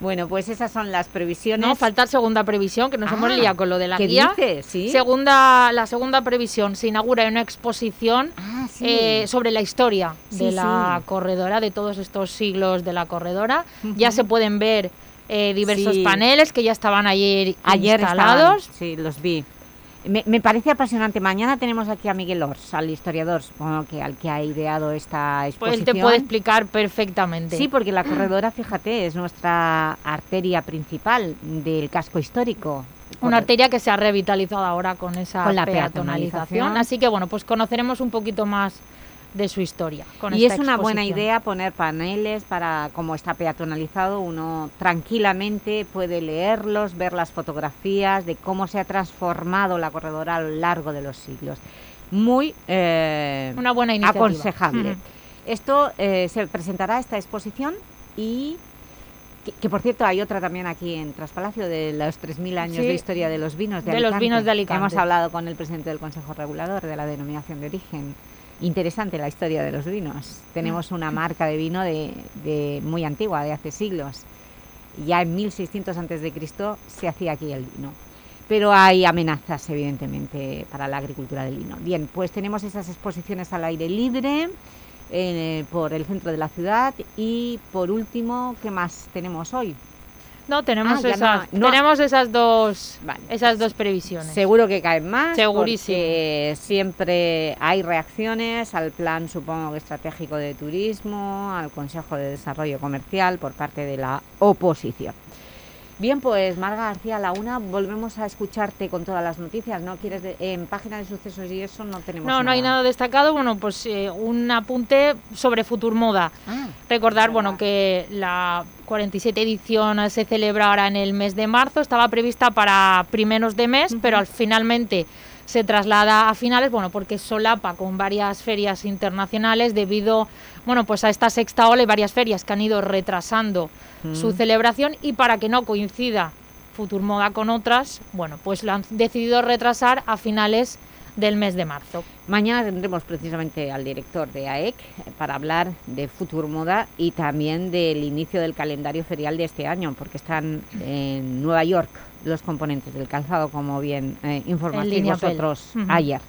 Bueno, pues esas son las previsiones. No, falta segunda previsión, que nos hemos Ah, liado con lo de la ¿qué guía. dices? ¿Sí? Segunda, la segunda previsión, se inaugura una exposición sí. eh, sobre la historia Sí, de la corredora, de todos estos siglos de la corredora. Ya se pueden ver eh, diversos Sí. paneles que ya estaban ayer, Ayer instalados. estaban, sí, los vi. Me, me parece apasionante. Mañana tenemos aquí a Miguel Ors, al historiador, supongo que al que ha ideado esta Pues él exposición. te puede explicar perfectamente. Sí, porque la corredora, fíjate, es nuestra arteria principal del casco histórico. Una arteria que se ha revitalizado ahora con esa Con la peatonalización. peatonalización. Así que bueno, pues conoceremos un poquito más de su historia. Con y esta es una buena idea poner paneles para, como está peatonalizado, uno tranquilamente puede leerlos, ver las fotografías de cómo se ha transformado la corredora a lo largo de los siglos. Muy eh, Una buena iniciativa. aconsejable. Esto eh, se presentará esta exposición y que, que, por cierto hay otra también aquí en Traspalacio de los 3.000 años Sí. de historia de los vinos de, De los vinos de Alicante. Hemos hablado con el presidente del Consejo Regulador de la denominación de origen. Interesante la historia de los vinos. Tenemos una marca de vino de, de muy antigua, de hace siglos. Ya en 1600 antes de Cristo se hacía aquí el vino. Pero hay amenazas, evidentemente, para la agricultura del vino. Bien, pues tenemos esas exposiciones al aire libre eh, por el centro de la ciudad y, por último, ¿qué más tenemos hoy? No, tenemos, Ah, esas, no- no- tenemos esas dos esas dos previsiones. Seguro que caen más. Segurísimo. porque siempre hay reacciones al plan, supongo, que estratégico de turismo, al Consejo de Desarrollo Comercial por parte de la oposición. Bien, pues Marga García, a la una volvemos a escucharte con todas las noticias, ¿no? ¿Quieres de- en página de sucesos y eso no tenemos No, no hay nada destacado. Bueno, pues eh, un apunte sobre Futurmoda. Ah, Recordar, bueno, que la 47 edición se celebra ahora en el mes de marzo. Estaba prevista para primeros de mes, pero al finalmente se traslada a finales, bueno, porque solapa con varias ferias internacionales debido, bueno, pues a esta sexta ola y varias ferias que han ido retrasando su Mm. celebración y para que no coincida Futurmoda con otras, bueno, pues lo han decidido retrasar a finales del mes de marzo. Mañana tendremos precisamente al director de AEC para hablar de Futurmoda y también del inicio del calendario ferial de este año, porque están en Nueva York los componentes del calzado, como bien eh, informasteis vosotros ayer.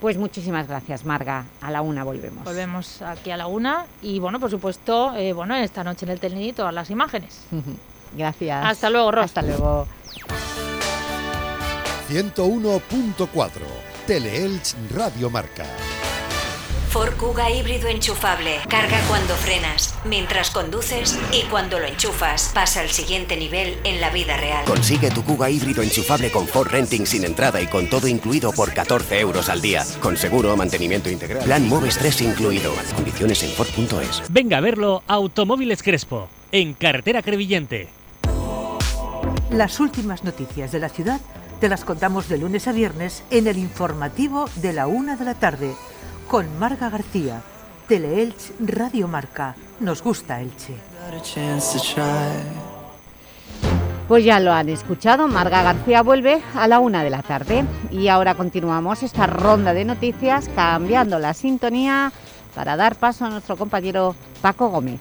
Pues muchísimas gracias, Marga. A la una volvemos. Volvemos aquí a la una y, bueno, por supuesto, eh, bueno, esta noche en el Telini todas las imágenes. [LAUGHS] Gracias. Hasta luego, Ros. Hasta luego. 101.4 Teleelch Radio Marca. Ford Kuga híbrido enchufable. Carga cuando frenas, mientras conduces y cuando lo enchufas. Pasa al siguiente nivel en la vida real. Consigue tu Kuga híbrido enchufable con Ford Renting sin entrada y con todo incluido por 14 euros al día. Con seguro, mantenimiento integral. Plan Moves 3 incluido. Condiciones en Ford.es. Venga a verlo Automóviles Crespo. en Carretera Crevillente. Las últimas noticias de la ciudad te las contamos de lunes a viernes en el informativo de la una de la tarde con Marga García. Teleelch Radio Marca. Nos gusta Elche. Pues ya lo han escuchado, Marga García vuelve a la una de la tarde y ahora continuamos esta ronda de noticias cambiando la sintonía para dar paso a nuestro compañero Paco Gómez.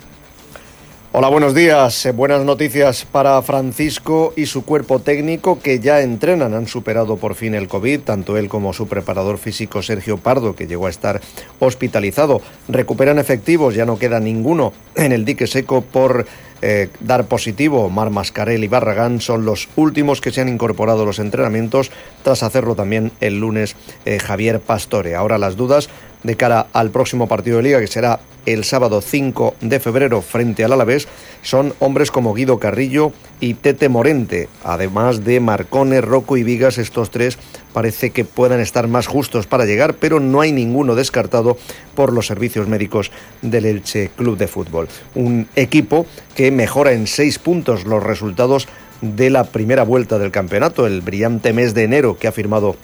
Hola, buenos días. Eh, Buenas noticias para Francisco y su cuerpo técnico que ya entrenan. Han superado por fin el COVID, tanto él como su preparador físico Sergio Pardo, que llegó a estar hospitalizado. Recuperan efectivos, ya no queda ninguno en el dique seco por eh, dar positivo. Mar Mascarel y Barragán son los últimos que se han incorporado a los entrenamientos, tras hacerlo también el lunes eh, Javier Pastore. Ahora las dudas de cara al próximo partido de liga, que será el sábado 5 de febrero frente al Alavés, son hombres como Guido Carrillo y Tete Morente. Además de Marcone, Rocco y Vigas, estos tres parece que puedan estar más justos para llegar, pero no hay ninguno descartado por los servicios médicos del Elche Club de Fútbol. Un equipo que mejora en seis puntos los resultados de la primera vuelta del campeonato, el brillante mes de enero que ha firmado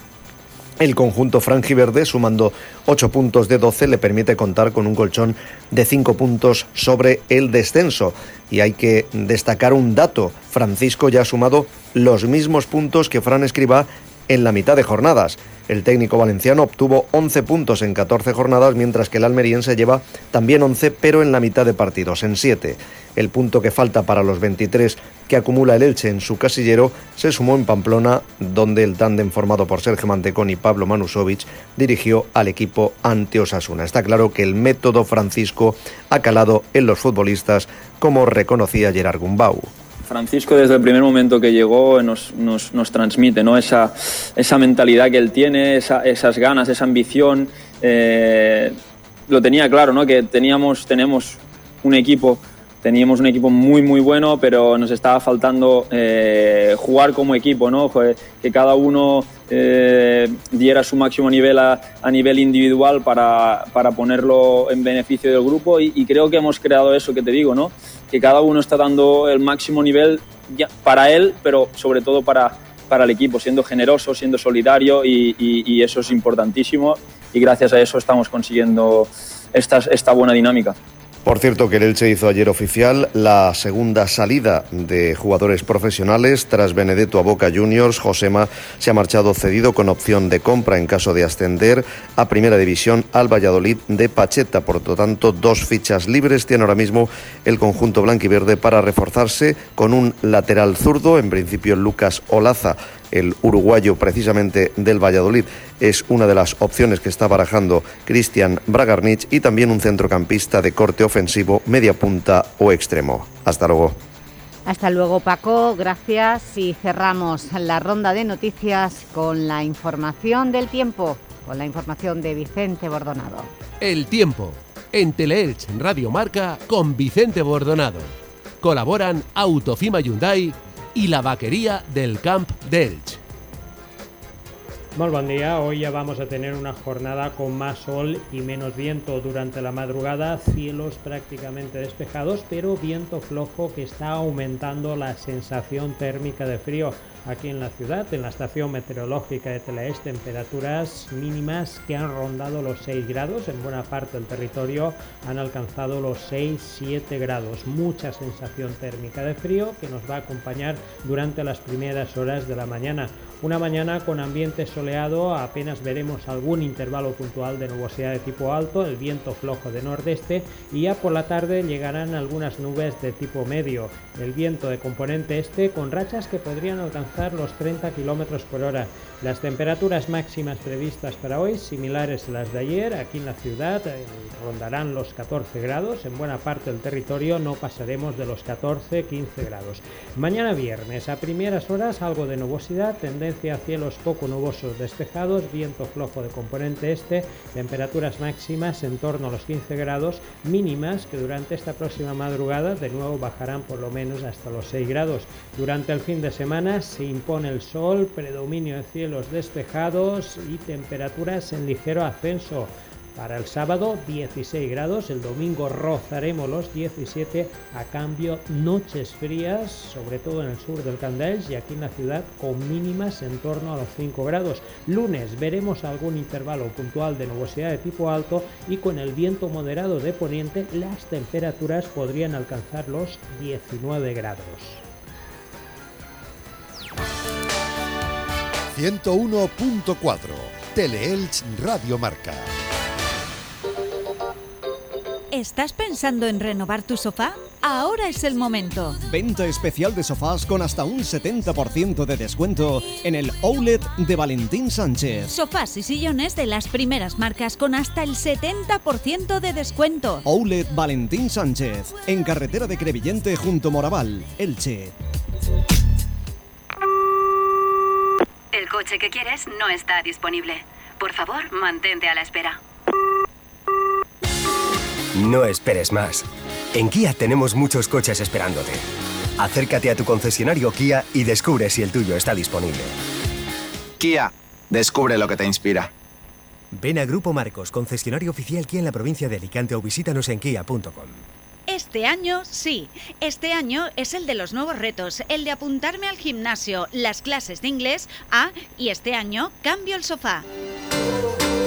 el conjunto franjiverde, sumando 8 puntos de 12, le permite contar con un colchón de 5 puntos sobre el descenso. Y hay que destacar un dato. Francisco ya ha sumado los mismos puntos que Fran Escribá en la mitad de jornadas. El técnico valenciano obtuvo 11 puntos en 14 jornadas, mientras que el almeriense lleva también 11, pero en la mitad de partidos, en 7. El punto que falta para los 23 que acumula el Elche en su casillero se sumó en Pamplona, donde el tándem formado por Sergio Mantecón y Pablo Manusovich dirigió al equipo ante Osasuna. Está claro que el método Francisco ha calado en los futbolistas, como reconocía Gerard Gumbau. Francisco desde el primer momento que llegó nos, nos, transmite ¿no? esa, esa mentalidad que él tiene, esa- esas ganas, esa ambición. eh, lo tenía claro, ¿no? que teníamos, tenemos un equipo, teníamos un equipo muy muy bueno, pero nos estaba faltando eh, jugar como equipo, ¿no? Que cada uno eh, diera su máximo nivel a, nivel individual para, para ponerlo en beneficio del grupo y, creo que hemos creado eso que te digo, ¿no? que cada uno está dando el máximo nivel para él, pero sobre todo para, para el equipo, siendo generoso, siendo solidario y, y- y eso es importantísimo y gracias a eso estamos consiguiendo esta, esta buena dinámica. Por cierto que el Elche hizo ayer oficial la segunda salida de jugadores profesionales tras Benedetto a Boca Juniors. Josema se ha marchado cedido con opción de compra en caso de ascender a Primera División al Valladolid de Pacheta. Por lo tanto, dos fichas libres tiene ahora mismo el conjunto blanquiverde para reforzarse con un lateral zurdo, en principio Lucas Olaza el uruguayo precisamente del Valladolid es una de las opciones que está barajando Cristian Bragarnich y también un centrocampista de corte ofensivo, media punta o extremo. Hasta luego. Hasta luego Paco, gracias y cerramos la ronda de noticias con la información del tiempo, con la información de Vicente Bordonado. El tiempo. En Teleelch Radio Marca con Vicente Bordonado. Colaboran Autofima Hyundai y la vaquería del Camp de Elch. Muy buen día, hoy ya vamos a tener una jornada con más sol y menos viento durante la madrugada, cielos prácticamente despejados, pero viento flojo que está aumentando la sensación térmica de frío aquí en la ciudad, en la estación meteorológica de Telaes, temperaturas mínimas que han rondado los 6 grados, en buena parte del territorio han alcanzado los 6-7 grados, mucha sensación térmica de frío que nos va a acompañar durante las primeras horas de la mañana. Una mañana con ambiente soleado, apenas veremos algún intervalo puntual de nubosidad de tipo alto, el viento flojo de nordeste y ya por la tarde llegarán algunas nubes de tipo medio. El viento de componente este con rachas que podrían alcanzar los 30 km por hora. Las temperaturas máximas previstas para hoy, similares a las de ayer, aquí en la ciudad eh, rondarán los 14 grados, en buena parte del territorio no pasaremos de los 14-15 grados. Mañana viernes, a primeras horas algo de nubosidad, tendencia cielos poco nubosos despejados, viento flojo de componente este, temperaturas máximas en torno a los 15 grados, mínimas que durante esta próxima madrugada de nuevo bajarán por lo menos hasta los 6 grados. Durante el fin de semana se impone el sol, predominio de cielos despejados y temperaturas en ligero ascenso. Para el sábado 16 grados, el domingo rozaremos los 17, a cambio noches frías, sobre todo en el sur del Candelch y aquí en la ciudad con mínimas en torno a los 5 grados. Lunes veremos algún intervalo puntual de nubosidad de tipo alto y con el viento moderado de poniente las temperaturas podrían alcanzar los 19 grados. 101.4 Teleelch Radio Marca. ¿Estás pensando en renovar tu sofá? Ahora es el momento. Venta especial de sofás con hasta un 70% de descuento en el Outlet de Valentín Sánchez. Sofás y sillones de las primeras marcas con hasta el 70% de descuento. Outlet Valentín Sánchez, en carretera de Crevillente junto Moraval, Elche. El coche que quieres no está disponible. Por favor, mantente a la espera. No esperes más. En Kia tenemos muchos coches esperándote. Acércate a tu concesionario Kia y descubre si el tuyo está disponible. Kia, descubre lo que te inspira. Ven a Grupo Marcos, concesionario oficial Kia en la provincia de Alicante o visítanos en kia.com. Este año sí. Este año es el de los nuevos retos, el de apuntarme al gimnasio, las clases de inglés, ah, y este año cambio el sofá.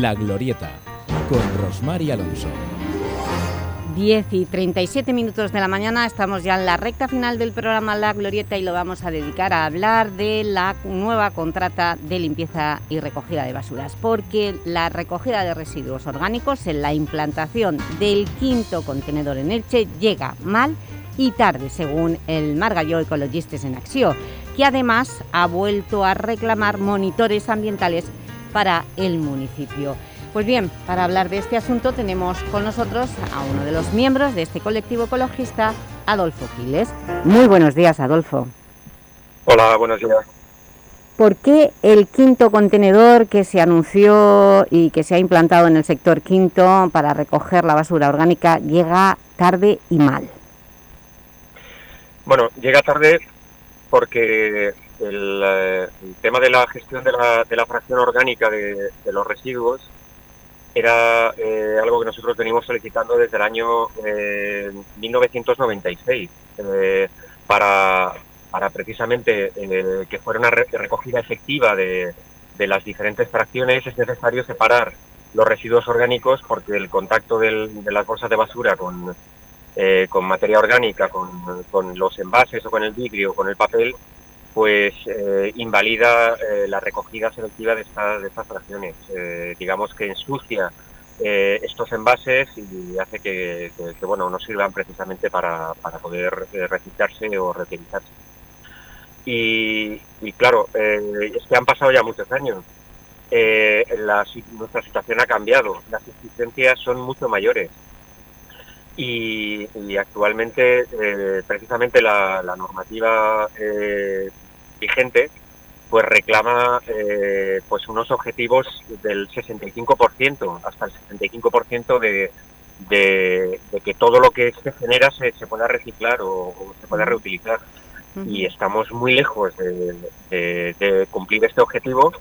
La Glorieta, con Rosmar y Alonso. 10 y 37 minutos de la mañana, estamos ya en la recta final del programa La Glorieta y lo vamos a dedicar a hablar de la nueva contrata de limpieza y recogida de basuras, porque la recogida de residuos orgánicos en la implantación del quinto contenedor en Elche llega mal y tarde, según el Margalló Ecologistes en Acción, que además ha vuelto a reclamar monitores ambientales para el municipio. Pues bien, para hablar de este asunto tenemos con nosotros a uno de los miembros de este colectivo ecologista, Adolfo Quiles. Muy buenos días, Adolfo. Hola, buenos días. ¿Por qué el quinto contenedor que se anunció y que se ha implantado en el sector quinto para recoger la basura orgánica llega tarde y mal? Bueno, llega tarde porque el, eh, el tema de la gestión de la, de la fracción orgánica de, los residuos era eh, algo que nosotros venimos solicitando desde el año eh, 1996 eh, para, para precisamente que fuera una re- recogida efectiva de, de las diferentes fracciones es necesario separar los residuos orgánicos porque el contacto de las bolsas de basura con, con materia orgánica, con, con los envases o con el vidrio o con el papel, pues eh, invalida eh, la recogida selectiva de, de estas fracciones. Eh, digamos que ensucia estos envases y hace que, que- bueno, no sirvan precisamente para, para poder reciclarse o reutilizarse. Y, y claro, es que han pasado ya muchos años. Nuestra situación ha cambiado, las exigencias son mucho mayores y, actualmente precisamente la, normativa vigente pues reclama eh, pues unos objetivos del 65% hasta el 65% de, de, de que todo lo que se genera se, se pueda reciclar o, o se pueda reutilizar. Y estamos muy lejos de, de- de cumplir este objetivo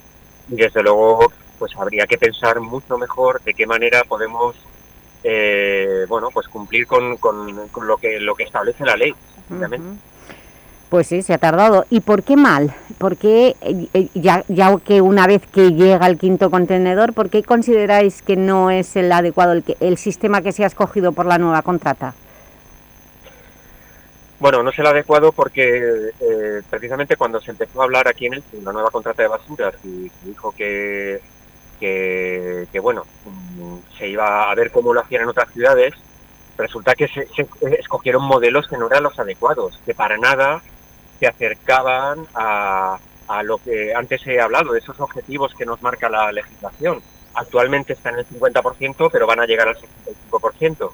y desde luego pues habría que pensar mucho mejor de qué manera podemos eh, bueno pues cumplir con, con- con lo que lo que establece la ley sencillamente. Pues sí, se ha tardado. ¿Y por qué mal? ¿Por qué, eh, eh, ya, ya que una vez que llega el quinto contenedor, por qué consideráis que no es el adecuado el, que- el sistema que se ha escogido por la nueva contrata? Bueno, no es el adecuado porque eh, precisamente cuando se empezó a hablar aquí en el en la nueva contrata de basuras y se dijo que, que, que, bueno, mm, se iba a ver cómo lo hacían en otras ciudades, resulta que se, se escogieron modelos que no eran los adecuados, que para nada se acercaban a, a lo que antes he hablado, de esos objetivos que nos marca la legislación. Actualmente están en el 50%, pero van a llegar al 65%.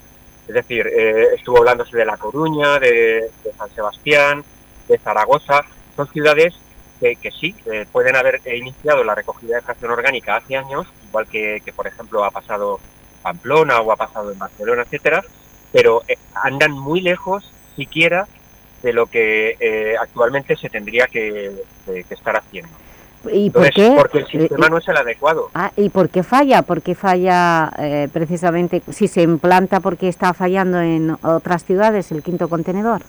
Es decir, eh, estuvo hablándose de La Coruña, de, San Sebastián, de Zaragoza. Son ciudades que, sí, pueden haber iniciado la recogida de fracción orgánica hace años, igual que, por ejemplo ha pasado Pamplona o ha pasado en Barcelona, etcétera, pero eh, andan muy lejos siquiera de lo que eh, actualmente se tendría que, estar haciendo. ¿Y por qué? Porque el sistema no es el adecuado. Ah, ¿Y por qué falla? ¿Por qué falla eh, precisamente si se implanta porque está fallando en otras ciudades el quinto contenedor?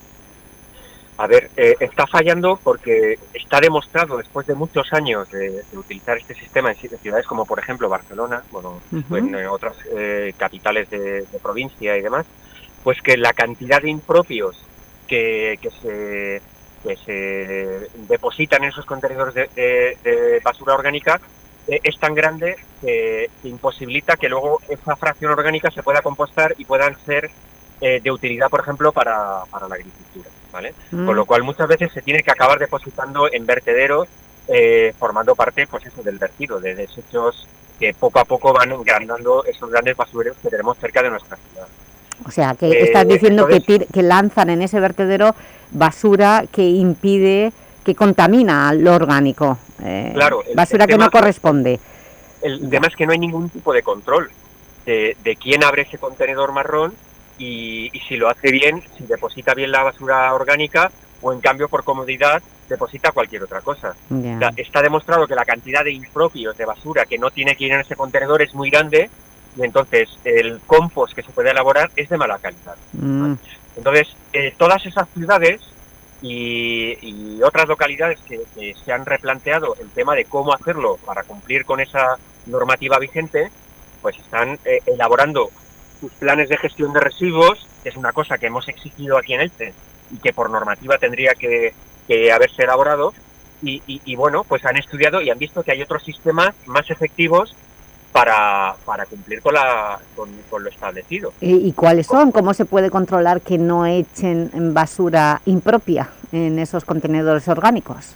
A ver, eh, está fallando porque está demostrado después de muchos años de, utilizar este sistema en ciudades como por ejemplo Barcelona, bueno, en otras capitales de, provincia y demás, pues que la cantidad de impropios que, se, se depositan en esos contenedores de, basura orgánica eh, es tan grande que, imposibilita que luego esa fracción orgánica se pueda compostar y puedan ser eh, de utilidad, por ejemplo, para, para la agricultura. ¿vale? Mm. Con lo cual muchas veces se tiene que acabar depositando en vertederos eh, formando parte pues eso del vertido, de desechos que poco a poco van engrandando esos grandes basureros que tenemos cerca de nuestra ciudad. O sea, que eh, estás diciendo que, que lanzan en ese vertedero basura que impide, que contamina lo orgánico. Eh, claro. basura que no corresponde. El tema es que no hay ningún tipo de control de, quién abre ese contenedor marrón y, si lo hace bien, si deposita bien la basura orgánica o en cambio por comodidad deposita cualquier otra cosa. está demostrado que la cantidad de impropios de basura que no tiene que ir en ese contenedor es muy grande y entonces el compost que se puede elaborar es de mala calidad. Mm. Entonces, eh, todas esas ciudades y, otras localidades que, se han replanteado el tema de cómo hacerlo para cumplir con esa normativa vigente, pues están eh, elaborando sus planes de gestión de residuos, que es una cosa que hemos exigido aquí en Elche y que por normativa tendría que, haberse elaborado. Y, y, bueno, pues han estudiado y han visto que hay otros sistemas más efectivos para, para cumplir con, la, con, lo establecido. ¿Y, cuáles son? ¿Cómo se puede controlar que no echen basura impropia en esos contenedores orgánicos?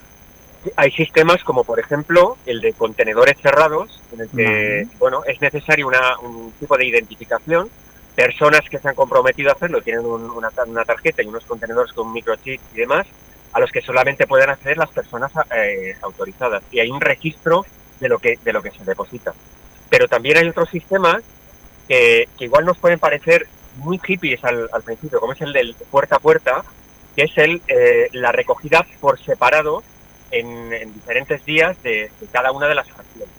Hay sistemas como, por ejemplo, el de contenedores cerrados, en el que bueno, es necesario una, un tipo de identificación. Personas que se han comprometido a hacerlo tienen una, una, tarjeta y unos contenedores con microchip y demás, a los que solamente pueden acceder las personas eh, autorizadas. Y hay un registro de lo que, de lo que se deposita. Pero también hay otros sistemas que, igual nos pueden parecer muy hippies al, principio, como es el del puerta a puerta, que es el eh, la recogida por separado en, diferentes días de, cada una de las fracciones.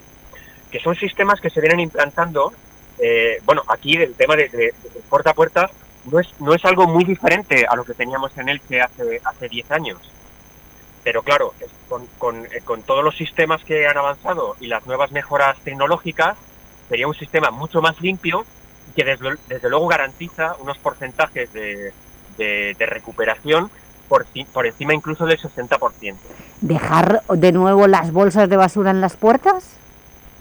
Que son sistemas que se vienen implantando, eh, bueno, aquí el tema de, puerta a puerta no es, no es algo muy diferente a lo que teníamos en el que hace, hace 10 años. Pero claro, con, eh, con, todos los sistemas que han avanzado y las nuevas mejoras tecnológicas, sería un sistema mucho más limpio y que desde, luego garantiza unos porcentajes de, de, recuperación por, por encima incluso del 60%. ¿Dejar de nuevo las bolsas de basura en las puertas?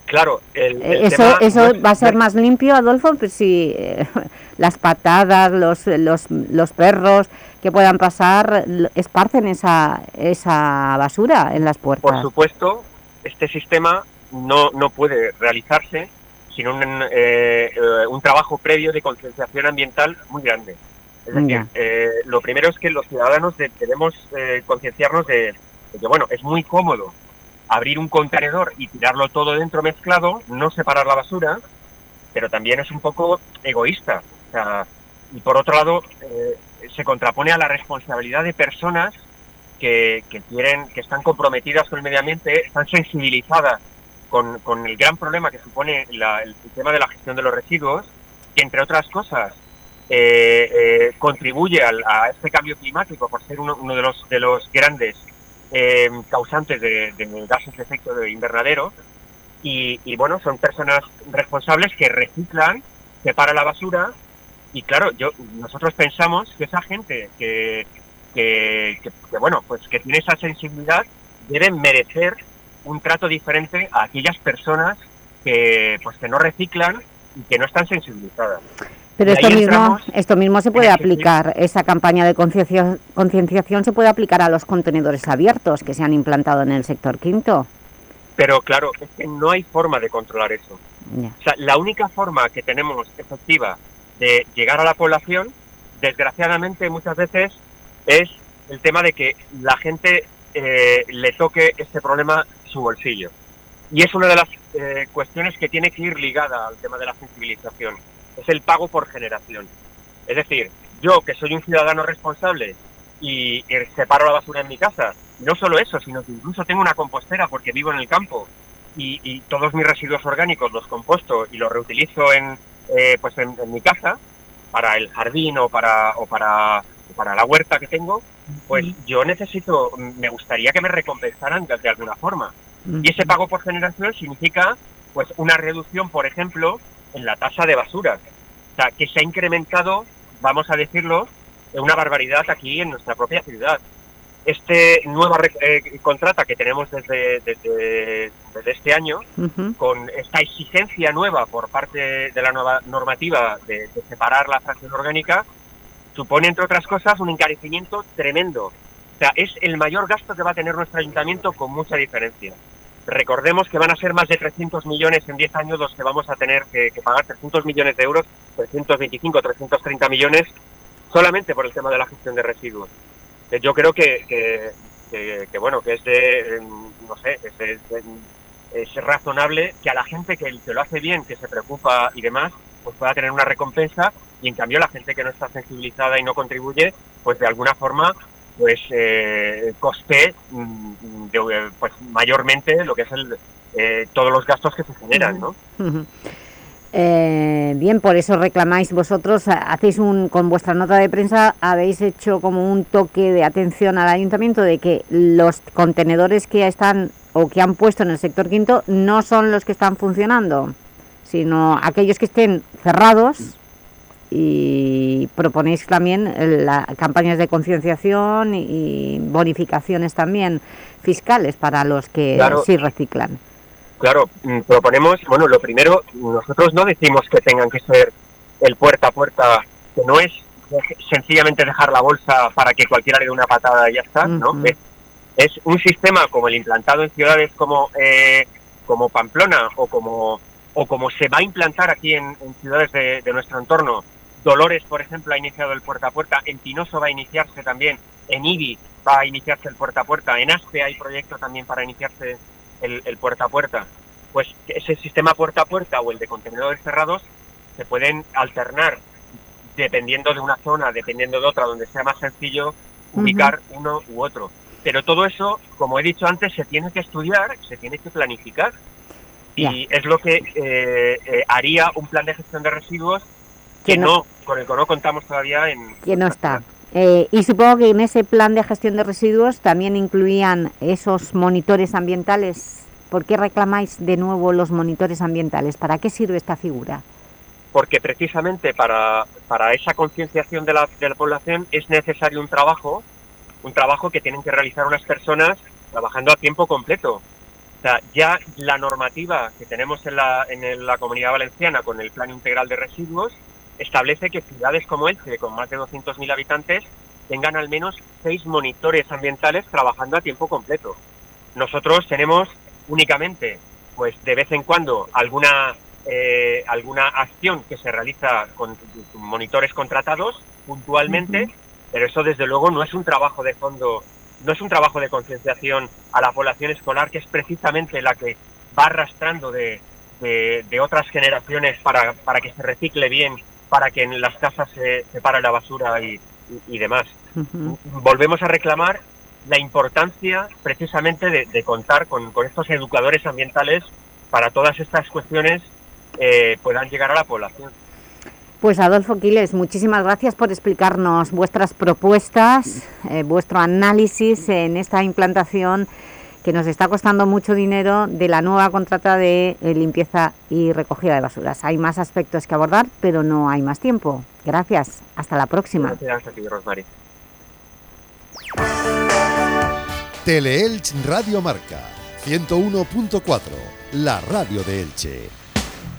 Claro, el, eh, eso, eso va a ser más limpio, Adolfo, pues si eh, [LAUGHS] las patadas, los, los, los perros que puedan pasar esparcen esa, esa basura en las puertas. Por supuesto, este sistema no, no puede realizarse sin un, eh, un trabajo previo de concienciación ambiental muy grande. Es decir, lo primero es que los ciudadanos debemos concienciarnos de, de que, bueno, es muy cómodo abrir un contenedor y tirarlo todo dentro mezclado, no separar la basura, pero también es un poco egoísta. y por otro lado, eh, se contrapone a la responsabilidad de personas que, quieren, que están comprometidas con el medio ambiente, están sensibilizadas con, el gran problema que supone el tema de la gestión de los residuos, que entre otras cosas eh, eh, contribuye a este cambio climático por ser uno, de los grandes eh, causantes de, gases de efecto de invernadero y, bueno, son personas responsables que reciclan, separan la basura y claro, yo nosotros pensamos que esa gente que, que, bueno, pues que tiene esa sensibilidad deben merecer un trato diferente a aquellas personas que pues que no reciclan y que no están sensibilizadas. Pero esto mismo, entramos esto mismo se puede aplicar, esa campaña de conciencia- concienciación se puede aplicar a los contenedores abiertos que se han implantado en el sector quinto. Pero claro, es que no hay forma de controlar eso. O sea, la única forma que tenemos efectiva de llegar a la población, desgraciadamente muchas veces, es el tema de que la gente eh, le toque este problema su bolsillo. Y es una de las eh, cuestiones que tiene que ir ligada al tema de la sensibilización. Es el pago por generación. Es decir, yo que soy un ciudadano responsable y, y separo la basura en mi casa, no solo eso, sino que incluso tengo una compostera porque vivo en el campo y, y todos mis residuos orgánicos los composto y los reutilizo en, eh, pues en, en mi casa para el jardín o para, o para, para la huerta que tengo, pues yo necesito, me gustaría que me recompensaran de, de alguna forma. Y ese pago por generación significa pues una reducción, por ejemplo, en la tasa de basuras. O sea, que se ha incrementado, vamos a decirlo, una barbaridad aquí en nuestra propia ciudad. Este nueva eh, contrata que tenemos desde, desde, desde este año, con esta exigencia nueva por parte de la nueva normativa de, de separar la fracción orgánica, supone, entre otras cosas, un encarecimiento tremendo. O sea, es el mayor gasto que va a tener nuestro ayuntamiento con mucha diferencia. Recordemos que van a ser más de 300 millones en 10 años los que vamos a tener que, pagar 300 millones de euros, 325, 330 millones, solamente por el tema de la gestión de residuos. Eh, Yo creo que, que, bueno, que es de, em, no sé, es, es razonable que a la gente que, que lo hace bien, que se preocupa y demás, pues pueda tener una recompensa y en cambio la gente que no está sensibilizada y no contribuye, pues de alguna forma pues eh, coste mm, de, eh, pues mayormente lo que es el, eh, todos los gastos que se generan, ¿no? Eh, bien, por eso reclamáis vosotros, ha- hacéis un, con vuestra nota de prensa, habéis hecho como un toque de atención al ayuntamiento de que los contenedores que están o que han puesto en el sector quinto no son los que están funcionando, sino aquellos que estén cerrados y proponéis también la, campañas de concienciación y bonificaciones también fiscales para los que Claro. sí reciclan. Claro, mm, proponemos, bueno, lo primero, nosotros no decimos que tengan que ser el puerta a puerta, que no es sencillamente dejar la bolsa para que cualquiera le dé una patada y ya está, ¿no? Es, es un sistema como el implantado en ciudades como, eh, como Pamplona o como, o como se va a implantar aquí en, en ciudades de, de nuestro entorno. Dolores, por ejemplo, ha iniciado el puerta a puerta, en Pinoso va a iniciarse también, en IBI va a iniciarse el puerta a puerta, en Aspe hay proyecto también para iniciarse el, el puerta a puerta. Pues ese sistema puerta a puerta o el de contenedores cerrados se pueden alternar dependiendo de una zona, dependiendo de otra, donde sea más sencillo ubicar uno u otro. Pero todo eso, como he dicho antes, se tiene que estudiar, se tiene que planificar. Y es lo que eh, eh, haría un plan de gestión de residuos que Que no- no, con el que no contamos todavía en, que no está. Eh, y supongo que en ese plan de gestión de residuos también incluían esos monitores ambientales. ¿Por qué reclamáis de nuevo los monitores ambientales? ¿Para qué sirve esta figura? porque precisamente para, para esa concienciación de la, de la población es necesario un trabajo, un trabajo que tienen que realizar unas personas trabajando a tiempo completo. O sea, ya la normativa que tenemos en la, en la Comunidad Valenciana con el Plan Integral de Residuos establece que ciudades como Elche, con más de 200.000 habitantes, tengan al menos seis monitores ambientales trabajando a tiempo completo. Nosotros tenemos únicamente, pues de vez en cuando, alguna eh, alguna acción que se realiza con monitores contratados puntualmente, pero eso desde luego no es un trabajo de fondo, no es un trabajo de concienciación a la población escolar, que es precisamente la que va arrastrando de, de- de otras generaciones para, para que se recicle bien, para que en las casas se separe la basura y, y- y demás. Volvemos a reclamar la importancia precisamente de, de contar con, con estos educadores ambientales para todas estas cuestiones eh, puedan llegar a la población. Pues Adolfo Quiles, muchísimas gracias por explicarnos vuestras propuestas, eh, vuestro análisis en esta implantación que nos está costando mucho dinero de la nueva contrata de eh, limpieza y recogida de basuras. Hay más aspectos que abordar, pero no hay más tiempo. Gracias, hasta la próxima. Gracias a ti, Rosmary. Teleelch Radio Marca 101.4, la radio de Elche.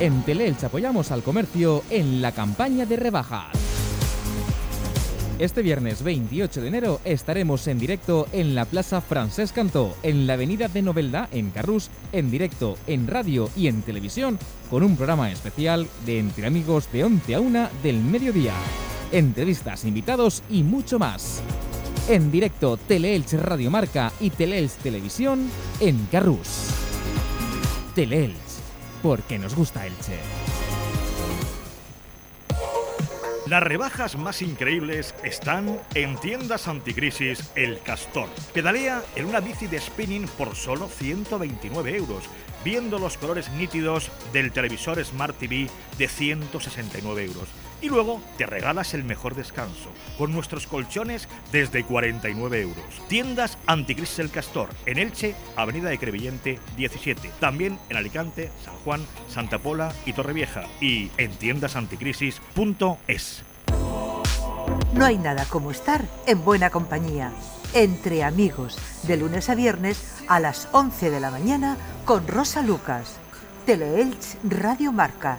En Teleelch apoyamos al comercio en la campaña de rebajas. Este viernes 28 de enero estaremos en directo en la Plaza Francesc Cantó, en la Avenida de Novelda, en Carrús, en directo en radio y en televisión, con un programa especial de Entre Amigos de 11 a 1 del mediodía. Entrevistas, invitados y mucho más. En directo Teleelch Radio Marca y Teleelch Televisión en Carrús. Teleelch, porque nos gusta Elche. Las rebajas más increíbles están en tiendas anticrisis El Castor. Pedalea en una bici de spinning por solo 129 euros, viendo los colores nítidos del televisor Smart TV de 169 euros. Y luego te regalas el mejor descanso con nuestros colchones desde 49 euros. Tiendas Anticrisis El Castor en Elche, Avenida de Crevillente 17. También en Alicante, San Juan, Santa Pola y Torrevieja. Y en tiendasanticrisis.es. No hay nada como estar en buena compañía. Entre amigos, de lunes a viernes a las 11 de la mañana con Rosa Lucas. Teleelch Radio Marca.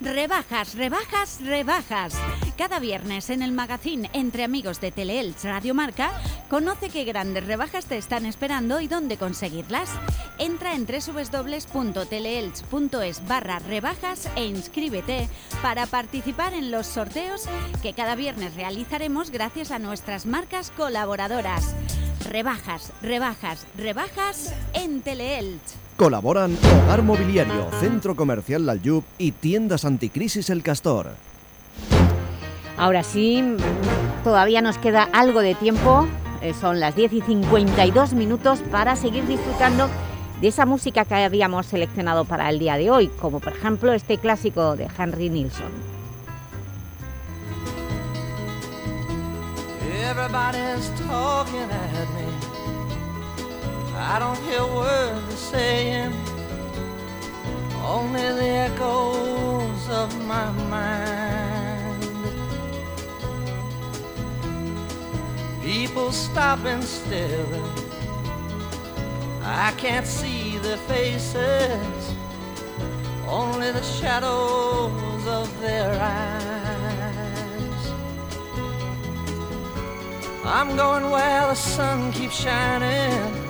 Rebajas, rebajas, rebajas. Cada viernes en el magazine Entre Amigos de Teleelch Radio Marca, conoce qué grandes rebajas te están esperando y dónde conseguirlas. Entra en www.teleelch.es barra rebajas e inscríbete para participar en los sorteos que cada viernes realizaremos gracias a nuestras marcas colaboradoras. Rebajas, rebajas, rebajas en Teleelch. Colaboran Hogar Mobiliario, Centro Comercial Lalyub y Tiendas Anticrisis El Castor. Ahora sí, todavía nos queda algo de tiempo, eh, son las 10 y 52 minutos para seguir disfrutando de esa música que habíamos seleccionado para el día de hoy, como por ejemplo este clásico de Henry Nilsson. Everybody's talking at me. I don't hear words they're saying, only the echoes of my mind. People stop and staring. I can't see their faces, only the shadows of their eyes. I'm going where the sun keeps shining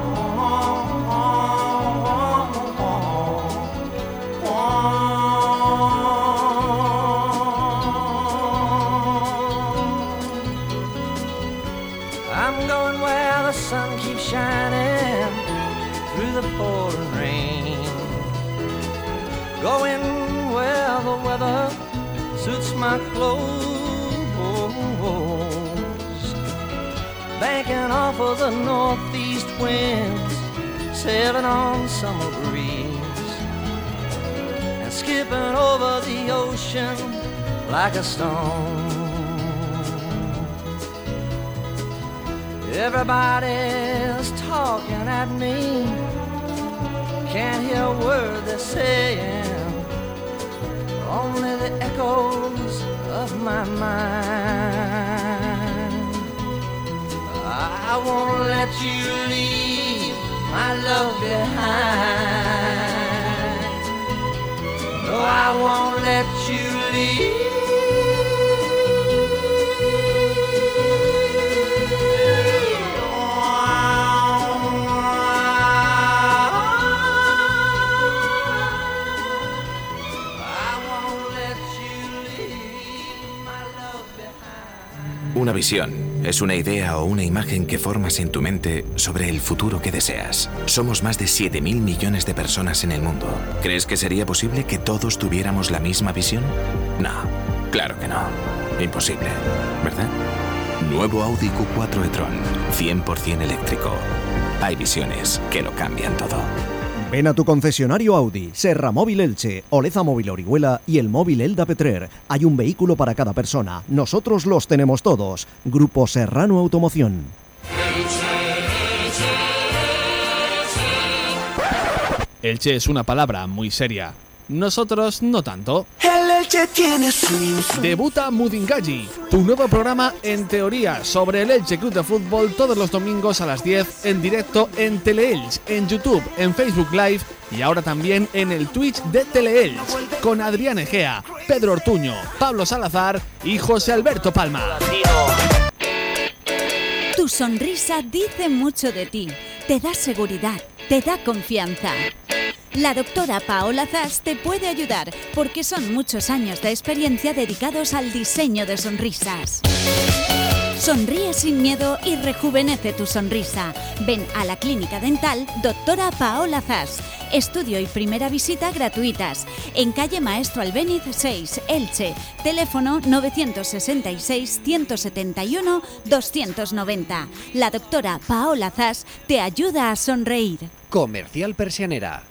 Going where the weather suits my clothes. Banking off of the northeast winds, sailing on summer breeze, and skipping over the ocean like a stone. Everybody's talking at me. Can't hear a word they're saying, only the echoes of my mind. I won't let you leave my love behind. No, I won't let you leave. Una visión es una idea o una imagen que formas en tu mente sobre el futuro que deseas. Somos más de 7 mil millones de personas en el mundo. ¿Crees que sería posible que todos tuviéramos la misma visión? No, claro que no. Imposible, ¿verdad? Nuevo Audi Q4 e-tron, 100% eléctrico. Hay visiones que lo cambian todo. Ven a tu concesionario Audi, Serra Móvil Elche, Oleza Móvil Orihuela y el móvil Elda Petrer. Hay un vehículo para cada persona. Nosotros los tenemos todos. Grupo Serrano Automoción. Elche es una palabra muy seria. Nosotros no tanto. El Elche tiene swing. Debuta Mudingaji, tu nuevo programa en teoría sobre el Elche Club de Fútbol todos los domingos a las 10 en directo en Teleelch, en YouTube, en Facebook Live y ahora también en el Twitch de Teleelch con Adrián Egea, Pedro Ortuño, Pablo Salazar y José Alberto Palma. Tu sonrisa dice mucho de ti, te da seguridad, te da confianza. La doctora Paola Zas te puede ayudar porque son muchos años de experiencia dedicados al diseño de sonrisas. Sonríe sin miedo y rejuvenece tu sonrisa. Ven a la clínica dental Doctora Paola Zas. Estudio y primera visita gratuitas. En calle Maestro Albéniz 6, Elche. Teléfono 961-271-290. La doctora Paola Zas te ayuda a sonreír. Comercial Persianera.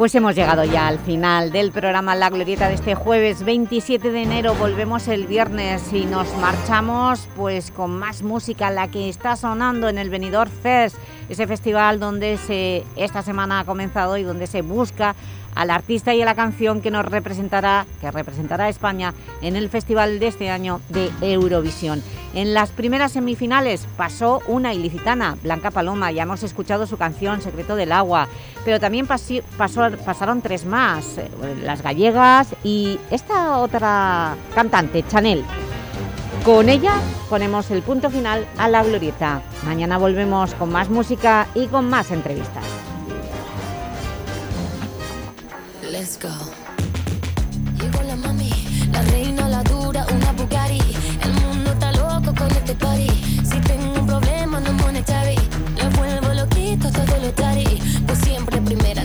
Pues hemos llegado ya al final del programa La Glorieta de este jueves 27 de enero. Volvemos el viernes y nos marchamos pues con más música, la que está sonando en el Benidorm Fest, ese festival donde se, esta semana ha comenzado y donde se busca al artista y a la canción que nos representará, que representará a España en el festival de este año de Eurovisión. En las primeras semifinales pasó una ilicitana, Blanca Paloma, ya hemos escuchado su canción Secreto del Agua, pero también pasó, pasaron tres más, eh, las gallegas y esta otra cantante, Chanel. Con ella ponemos el punto final a la glorieta. Mañana volvemos con más música y con más entrevistas. Let's go. Llegó la mami, la reina, la dura, una Bugatti. El mundo está loco con este party. Si tengo un problema, no monetary. Le vuelvo loquito todo lo tari. Pues siempre primera,